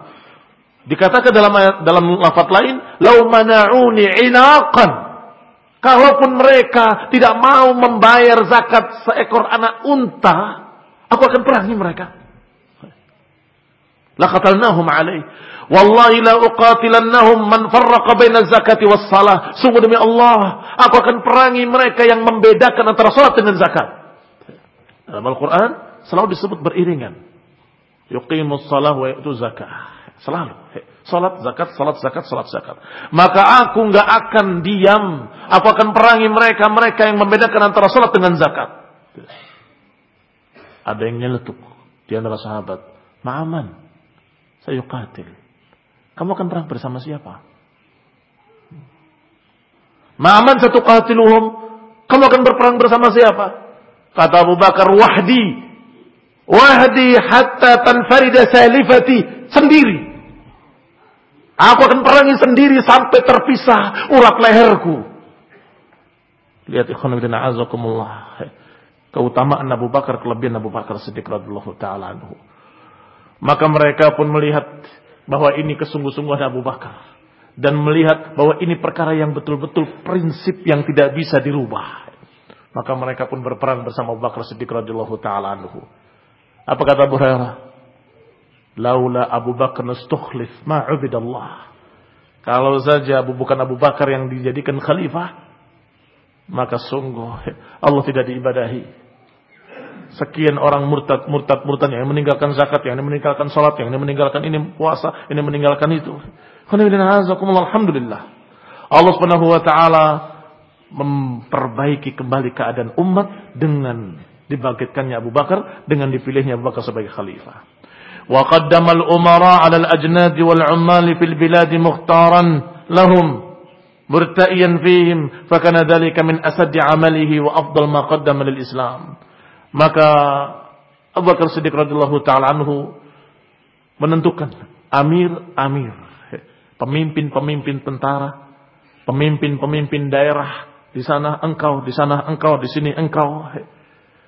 Dikatakan dalam dalam lafaz lain, "Lau mana'uni inaqan." Kalaupun mereka tidak mau membayar zakat seekor anak unta, aku akan perangi mereka. Laqatalnahum alaih. Wallahi la uqatilannahum man farraqa baina zakati was salah. Sungguh demi Allah, aku akan perangi mereka yang membedakan antara salat dengan zakat. Dalam Al-Quran selalu disebut beriringan. Yuqimus salah wa itu zakah. Selalu. Salat, zakat, salat, zakat, salat, zakat. Maka aku nggak akan diam. Aku akan perangi mereka, mereka yang membedakan antara salat dengan zakat. Ada yang nyeletuk di antara sahabat. Ma'aman. Saya yukatil. Kamu akan perang bersama siapa? Ma'aman satu qatiluhum. Kamu akan berperang bersama siapa? Kata Abu Bakar, wahdi. Wahdi hatta tanfarida salifati. Sendiri. Aku akan perangi sendiri sampai terpisah urat leherku. Lihat ikhwan bin azakumullah. Keutamaan Abu Bakar, kelebihan Abu Bakar Siddiq radhiyallahu taala. Maka mereka pun melihat bahwa ini kesungguh-sungguhan Abu Bakar dan melihat bahwa ini perkara yang betul-betul prinsip yang tidak bisa dirubah. Maka mereka pun berperang bersama Abu Bakar Siddiq radhiyallahu taala anhu. Apa kata Abu Hurairah? Laula Abu Bakar nastukhlif ma ubidallah. Kalau saja Abu bukan Abu Bakar yang dijadikan khalifah, maka sungguh Allah tidak diibadahi sekian orang murtad, murtad, murtad yang meninggalkan zakat, yang meninggalkan salat, yang meninggalkan ini puasa, ini meninggalkan itu. Alhamdulillah. Allah Subhanahu wa taala memperbaiki kembali keadaan umat dengan dibangkitkannya Abu Bakar dengan dipilihnya Abu Bakar sebagai khalifah. Wa qaddama al-umara 'ala al-ajnad wal 'ummal fil bilad mukhtaran lahum murta'iyan fihim fa kana dhalika min asad 'amalihi wa afdal ma qaddama lil Islam maka Abu Bakar Siddiq radhiyallahu taala anhu menentukan amir-amir pemimpin-pemimpin tentara pemimpin-pemimpin daerah di sana engkau di sana engkau di sini engkau.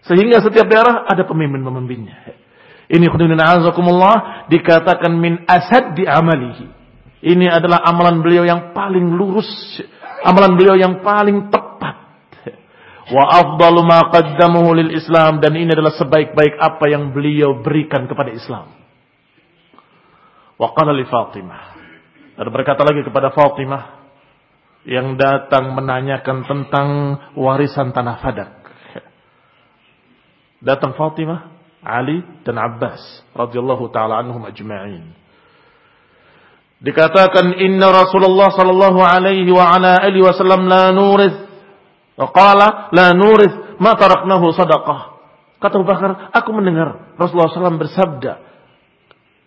Sehingga setiap daerah ada pemimpin-pemimpinnya. Ini khudinin azakumullah dikatakan min asad di amalihi. Ini adalah amalan beliau yang paling lurus, amalan beliau yang paling tepat. Wa afdalu ma qaddamuhu lil Islam dan ini adalah sebaik-baik apa yang beliau berikan kepada Islam. Wa qala li Fatimah. Dan berkata lagi kepada Fatimah yang datang menanyakan tentang warisan tanah Fadak. Datang Fatimah, Ali dan Abbas radhiyallahu taala anhum ajma'in. Dikatakan inna Rasulullah sallallahu alaihi wa ala alihi wasallam la nurith. Wa qala la nurith ma taraknahu sadaqah. Kata Abu Bakar, aku mendengar Rasulullah SAW bersabda,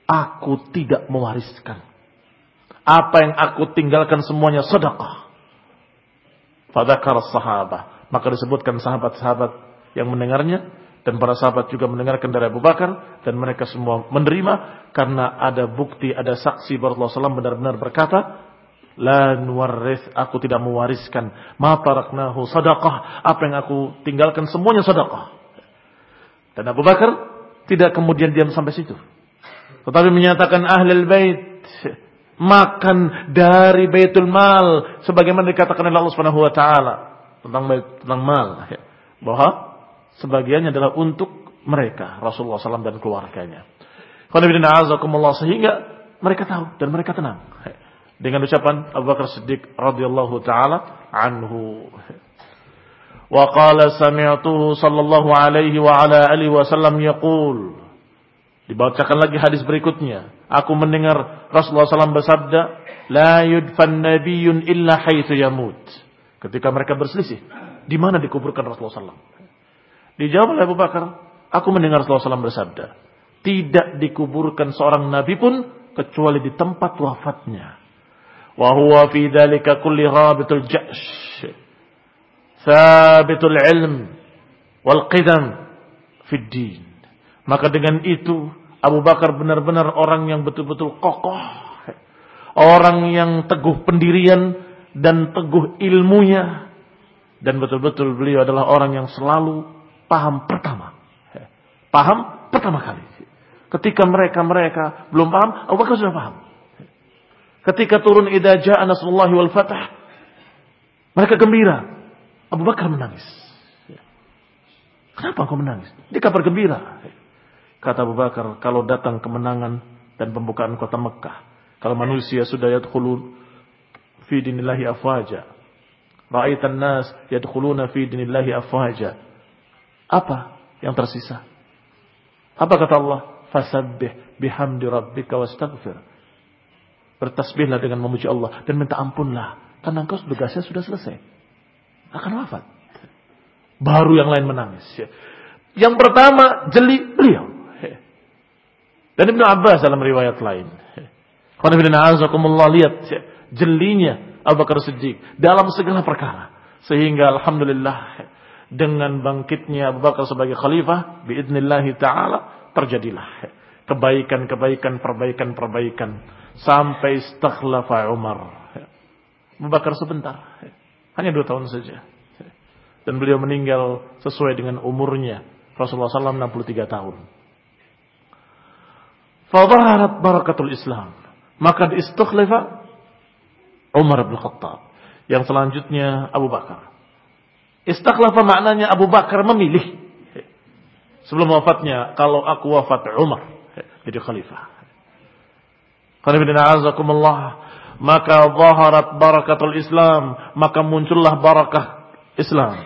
aku tidak mewariskan. Apa yang aku tinggalkan semuanya sedekah. Fadakar sahabat. Maka disebutkan sahabat-sahabat yang mendengarnya dan para sahabat juga mendengarkan dari Abu Bakar dan mereka semua menerima karena ada bukti, ada saksi Rasulullah SAW benar-benar berkata, La nuwarris, aku tidak mewariskan. Ma taraknahu sadaqah. Apa yang aku tinggalkan semuanya sadaqah. Dan Abu Bakar tidak kemudian diam sampai situ. Tetapi menyatakan ahlul bait makan dari baitul mal sebagaimana dikatakan oleh Allah Subhanahu wa taala tentang tentang mal bahwa sebagiannya adalah untuk mereka Rasulullah SAW dan keluarganya. Sehingga mereka tahu dan mereka tenang dengan ucapan Abu Bakar Siddiq radhiyallahu taala anhu. Wa qala sami'tuhu sallallahu alaihi wa ala alihi wasallam yaqul Dibacakan lagi hadis berikutnya. Aku mendengar Rasulullah SAW bersabda, La yudfan nabiyyun illa haitsu yamut. Ketika mereka berselisih, di mana dikuburkan Rasulullah SAW? Dijawab oleh Abu Bakar, aku mendengar Rasulullah SAW bersabda, tidak dikuburkan seorang nabi pun kecuali di tempat wafatnya. Wa fi dzalika kulli. Sabitul ilm wal qidam. Maka dengan itu Abu Bakar benar-benar orang yang betul-betul kokoh. Orang yang teguh pendirian dan teguh ilmunya. Dan betul-betul beliau adalah orang yang selalu paham pertama. Paham pertama kali. Ketika mereka-mereka belum paham, Abu Bakar sudah paham. Ketika turun idza jaa nasrullahi wal fatah, mereka gembira. Abu Bakar menangis. Kenapa engkau menangis? Dia kabar gembira. Kata Abu Bakar, kalau datang kemenangan dan pembukaan kota Mekah, kalau manusia sudah yadkhulun fi dinillahi afwaja. Ra'aitan nas yadkhuluna fi dinillahi afwaja. Apa yang tersisa? Apa kata Allah? Fasabbih bihamdi rabbika wastaghfir. Bertasbihlah dengan memuji Allah dan minta ampunlah karena engkau tugasnya sudah selesai. Akan wafat. Baru yang lain menangis. Yang pertama jeli beliau. Dan Ibnu Abbas dalam riwayat lain. lihat jelinya Abu Bakar Siddiq dalam segala perkara. Sehingga Alhamdulillah dengan bangkitnya Abu Bakar sebagai khalifah biidnillahi taala terjadilah kebaikan-kebaikan perbaikan-perbaikan sampai istakhlafa Umar. Abu Bakar sebentar. Hanya dua tahun saja. Dan beliau meninggal sesuai dengan umurnya. Rasulullah SAW 63 tahun. Fadaharat barakatul Islam. Maka diistakhlafa Umar bin Khattab. Yang selanjutnya Abu Bakar. Istakhlafa maknanya Abu Bakar memilih. Sebelum wafatnya, kalau aku wafat Umar jadi khalifah. Maka zaharat barakatul Islam, maka muncullah barakah Islam.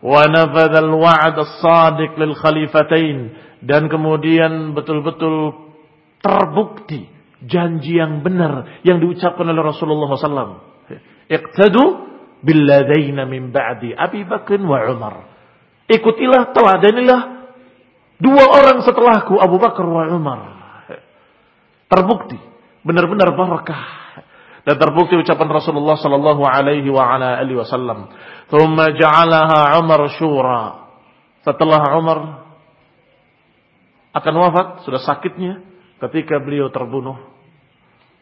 Wa nafadhal wa'ad as-sadiq lil khalifatain dan kemudian betul-betul terbukti janji yang benar yang diucapkan oleh Rasulullah SAW. Iqtadu billadaina min ba'di Abi Bakr wa Umar. Ikutilah, teladanilah dua orang setelahku Abu Bakar wa Umar. Terbukti benar-benar barakah. Dan terbukti ucapan Rasulullah sallallahu alaihi wa ala alihi wasallam, "Tsumma ja'alaha Umar syura." Setelah Umar akan wafat, sudah sakitnya ketika beliau terbunuh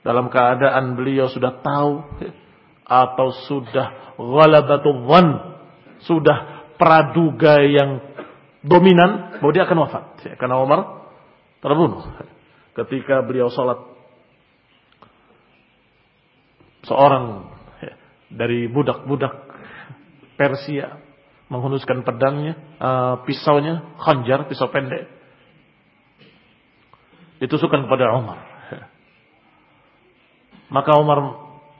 dalam keadaan beliau sudah tahu atau sudah ghalabatul dhann, sudah praduga yang dominan bahwa dia akan wafat. Karena Umar terbunuh ketika beliau salat seorang dari budak-budak Persia menghunuskan pedangnya, uh, pisaunya, khanjar, pisau pendek. Ditusukkan kepada Umar. Maka Umar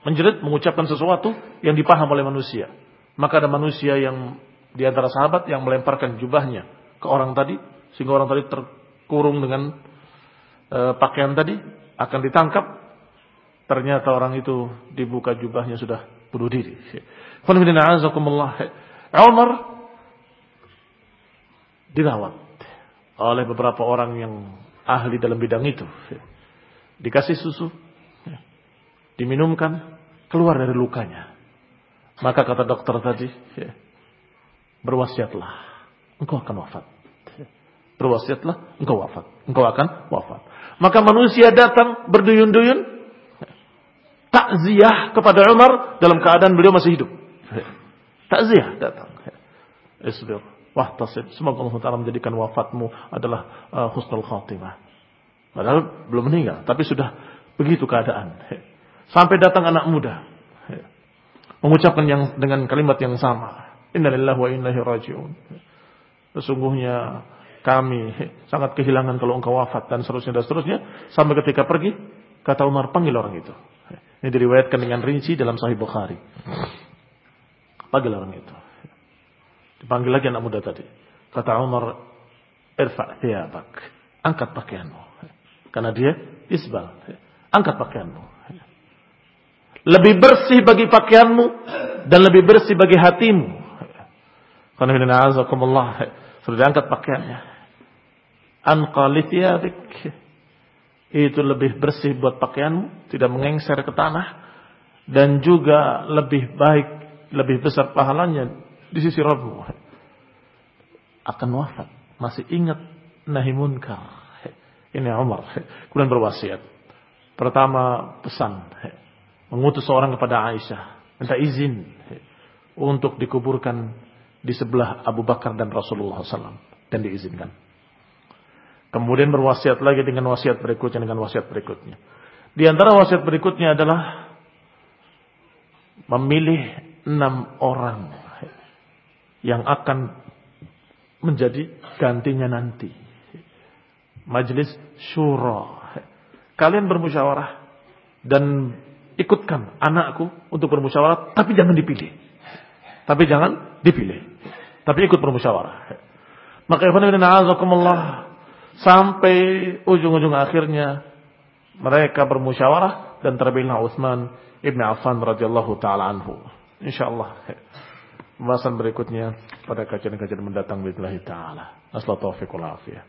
menjerit mengucapkan sesuatu yang dipaham oleh manusia. Maka ada manusia yang di antara sahabat yang melemparkan jubahnya ke orang tadi sehingga orang tadi terkurung dengan uh, pakaian tadi akan ditangkap Ternyata orang itu dibuka jubahnya sudah bunuh diri. Umar dirawat oleh beberapa orang yang ahli dalam bidang itu. Dikasih susu, diminumkan, keluar dari lukanya. Maka kata dokter tadi, berwasiatlah, engkau akan wafat. Berwasiatlah, engkau wafat. Engkau akan wafat. Maka manusia datang berduyun-duyun, takziah kepada Umar dalam keadaan beliau masih hidup. Takziah datang. Isbir. Wah tasib. Semoga Allah Ta'ala menjadikan wafatmu adalah uh, husnul khatimah. Padahal belum meninggal. Tapi sudah begitu keadaan. Sampai datang anak muda. Mengucapkan yang dengan kalimat yang sama. Innalillah wa innahi raji'un. Sesungguhnya kami sangat kehilangan kalau engkau wafat dan seterusnya dan seterusnya. Sampai ketika pergi, kata Umar panggil orang itu. Ini diriwayatkan dengan rinci dalam Sahih Bukhari. Panggil orang itu. Dipanggil lagi anak muda tadi. Kata Umar, irfa' thiyabak. Angkat pakaianmu. Karena dia isbal. Angkat pakaianmu. Lebih bersih bagi pakaianmu dan lebih bersih bagi hatimu. Karena ini sudah diangkat pakaiannya. Anqali thiyabik itu lebih bersih buat pakaianmu, tidak mengengser ke tanah dan juga lebih baik, lebih besar pahalanya di sisi Rabbmu. Akan wafat, masih ingat nahi munkar. Ini Umar. Kemudian berwasiat. Pertama pesan, mengutus seorang kepada Aisyah, minta izin untuk dikuburkan di sebelah Abu Bakar dan Rasulullah SAW dan diizinkan. Kemudian berwasiat lagi dengan wasiat berikutnya dengan wasiat berikutnya. Di antara wasiat berikutnya adalah memilih enam orang yang akan menjadi gantinya nanti. Majelis syura. Kalian bermusyawarah dan ikutkan anakku untuk bermusyawarah, tapi jangan dipilih. Tapi jangan dipilih. Tapi ikut bermusyawarah. Maka ibn Allah Sampai ujung-ujung akhirnya mereka bermusyawarah dan terpilihlah Utsman ibn Affan radhiyallahu taala anhu. Insyaallah pembahasan berikutnya pada kajian-kajian mendatang billahi taala. Asla taufiq wal afiyah.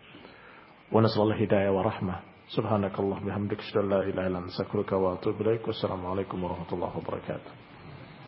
Wa nasallahu hidayah wa rahmah. Subhanakallah bihamdika asyhadu an la ilaha illa anta astaghfiruka wa atubu ilaik. Wassalamu alaikum warahmatullahi wabarakatuh.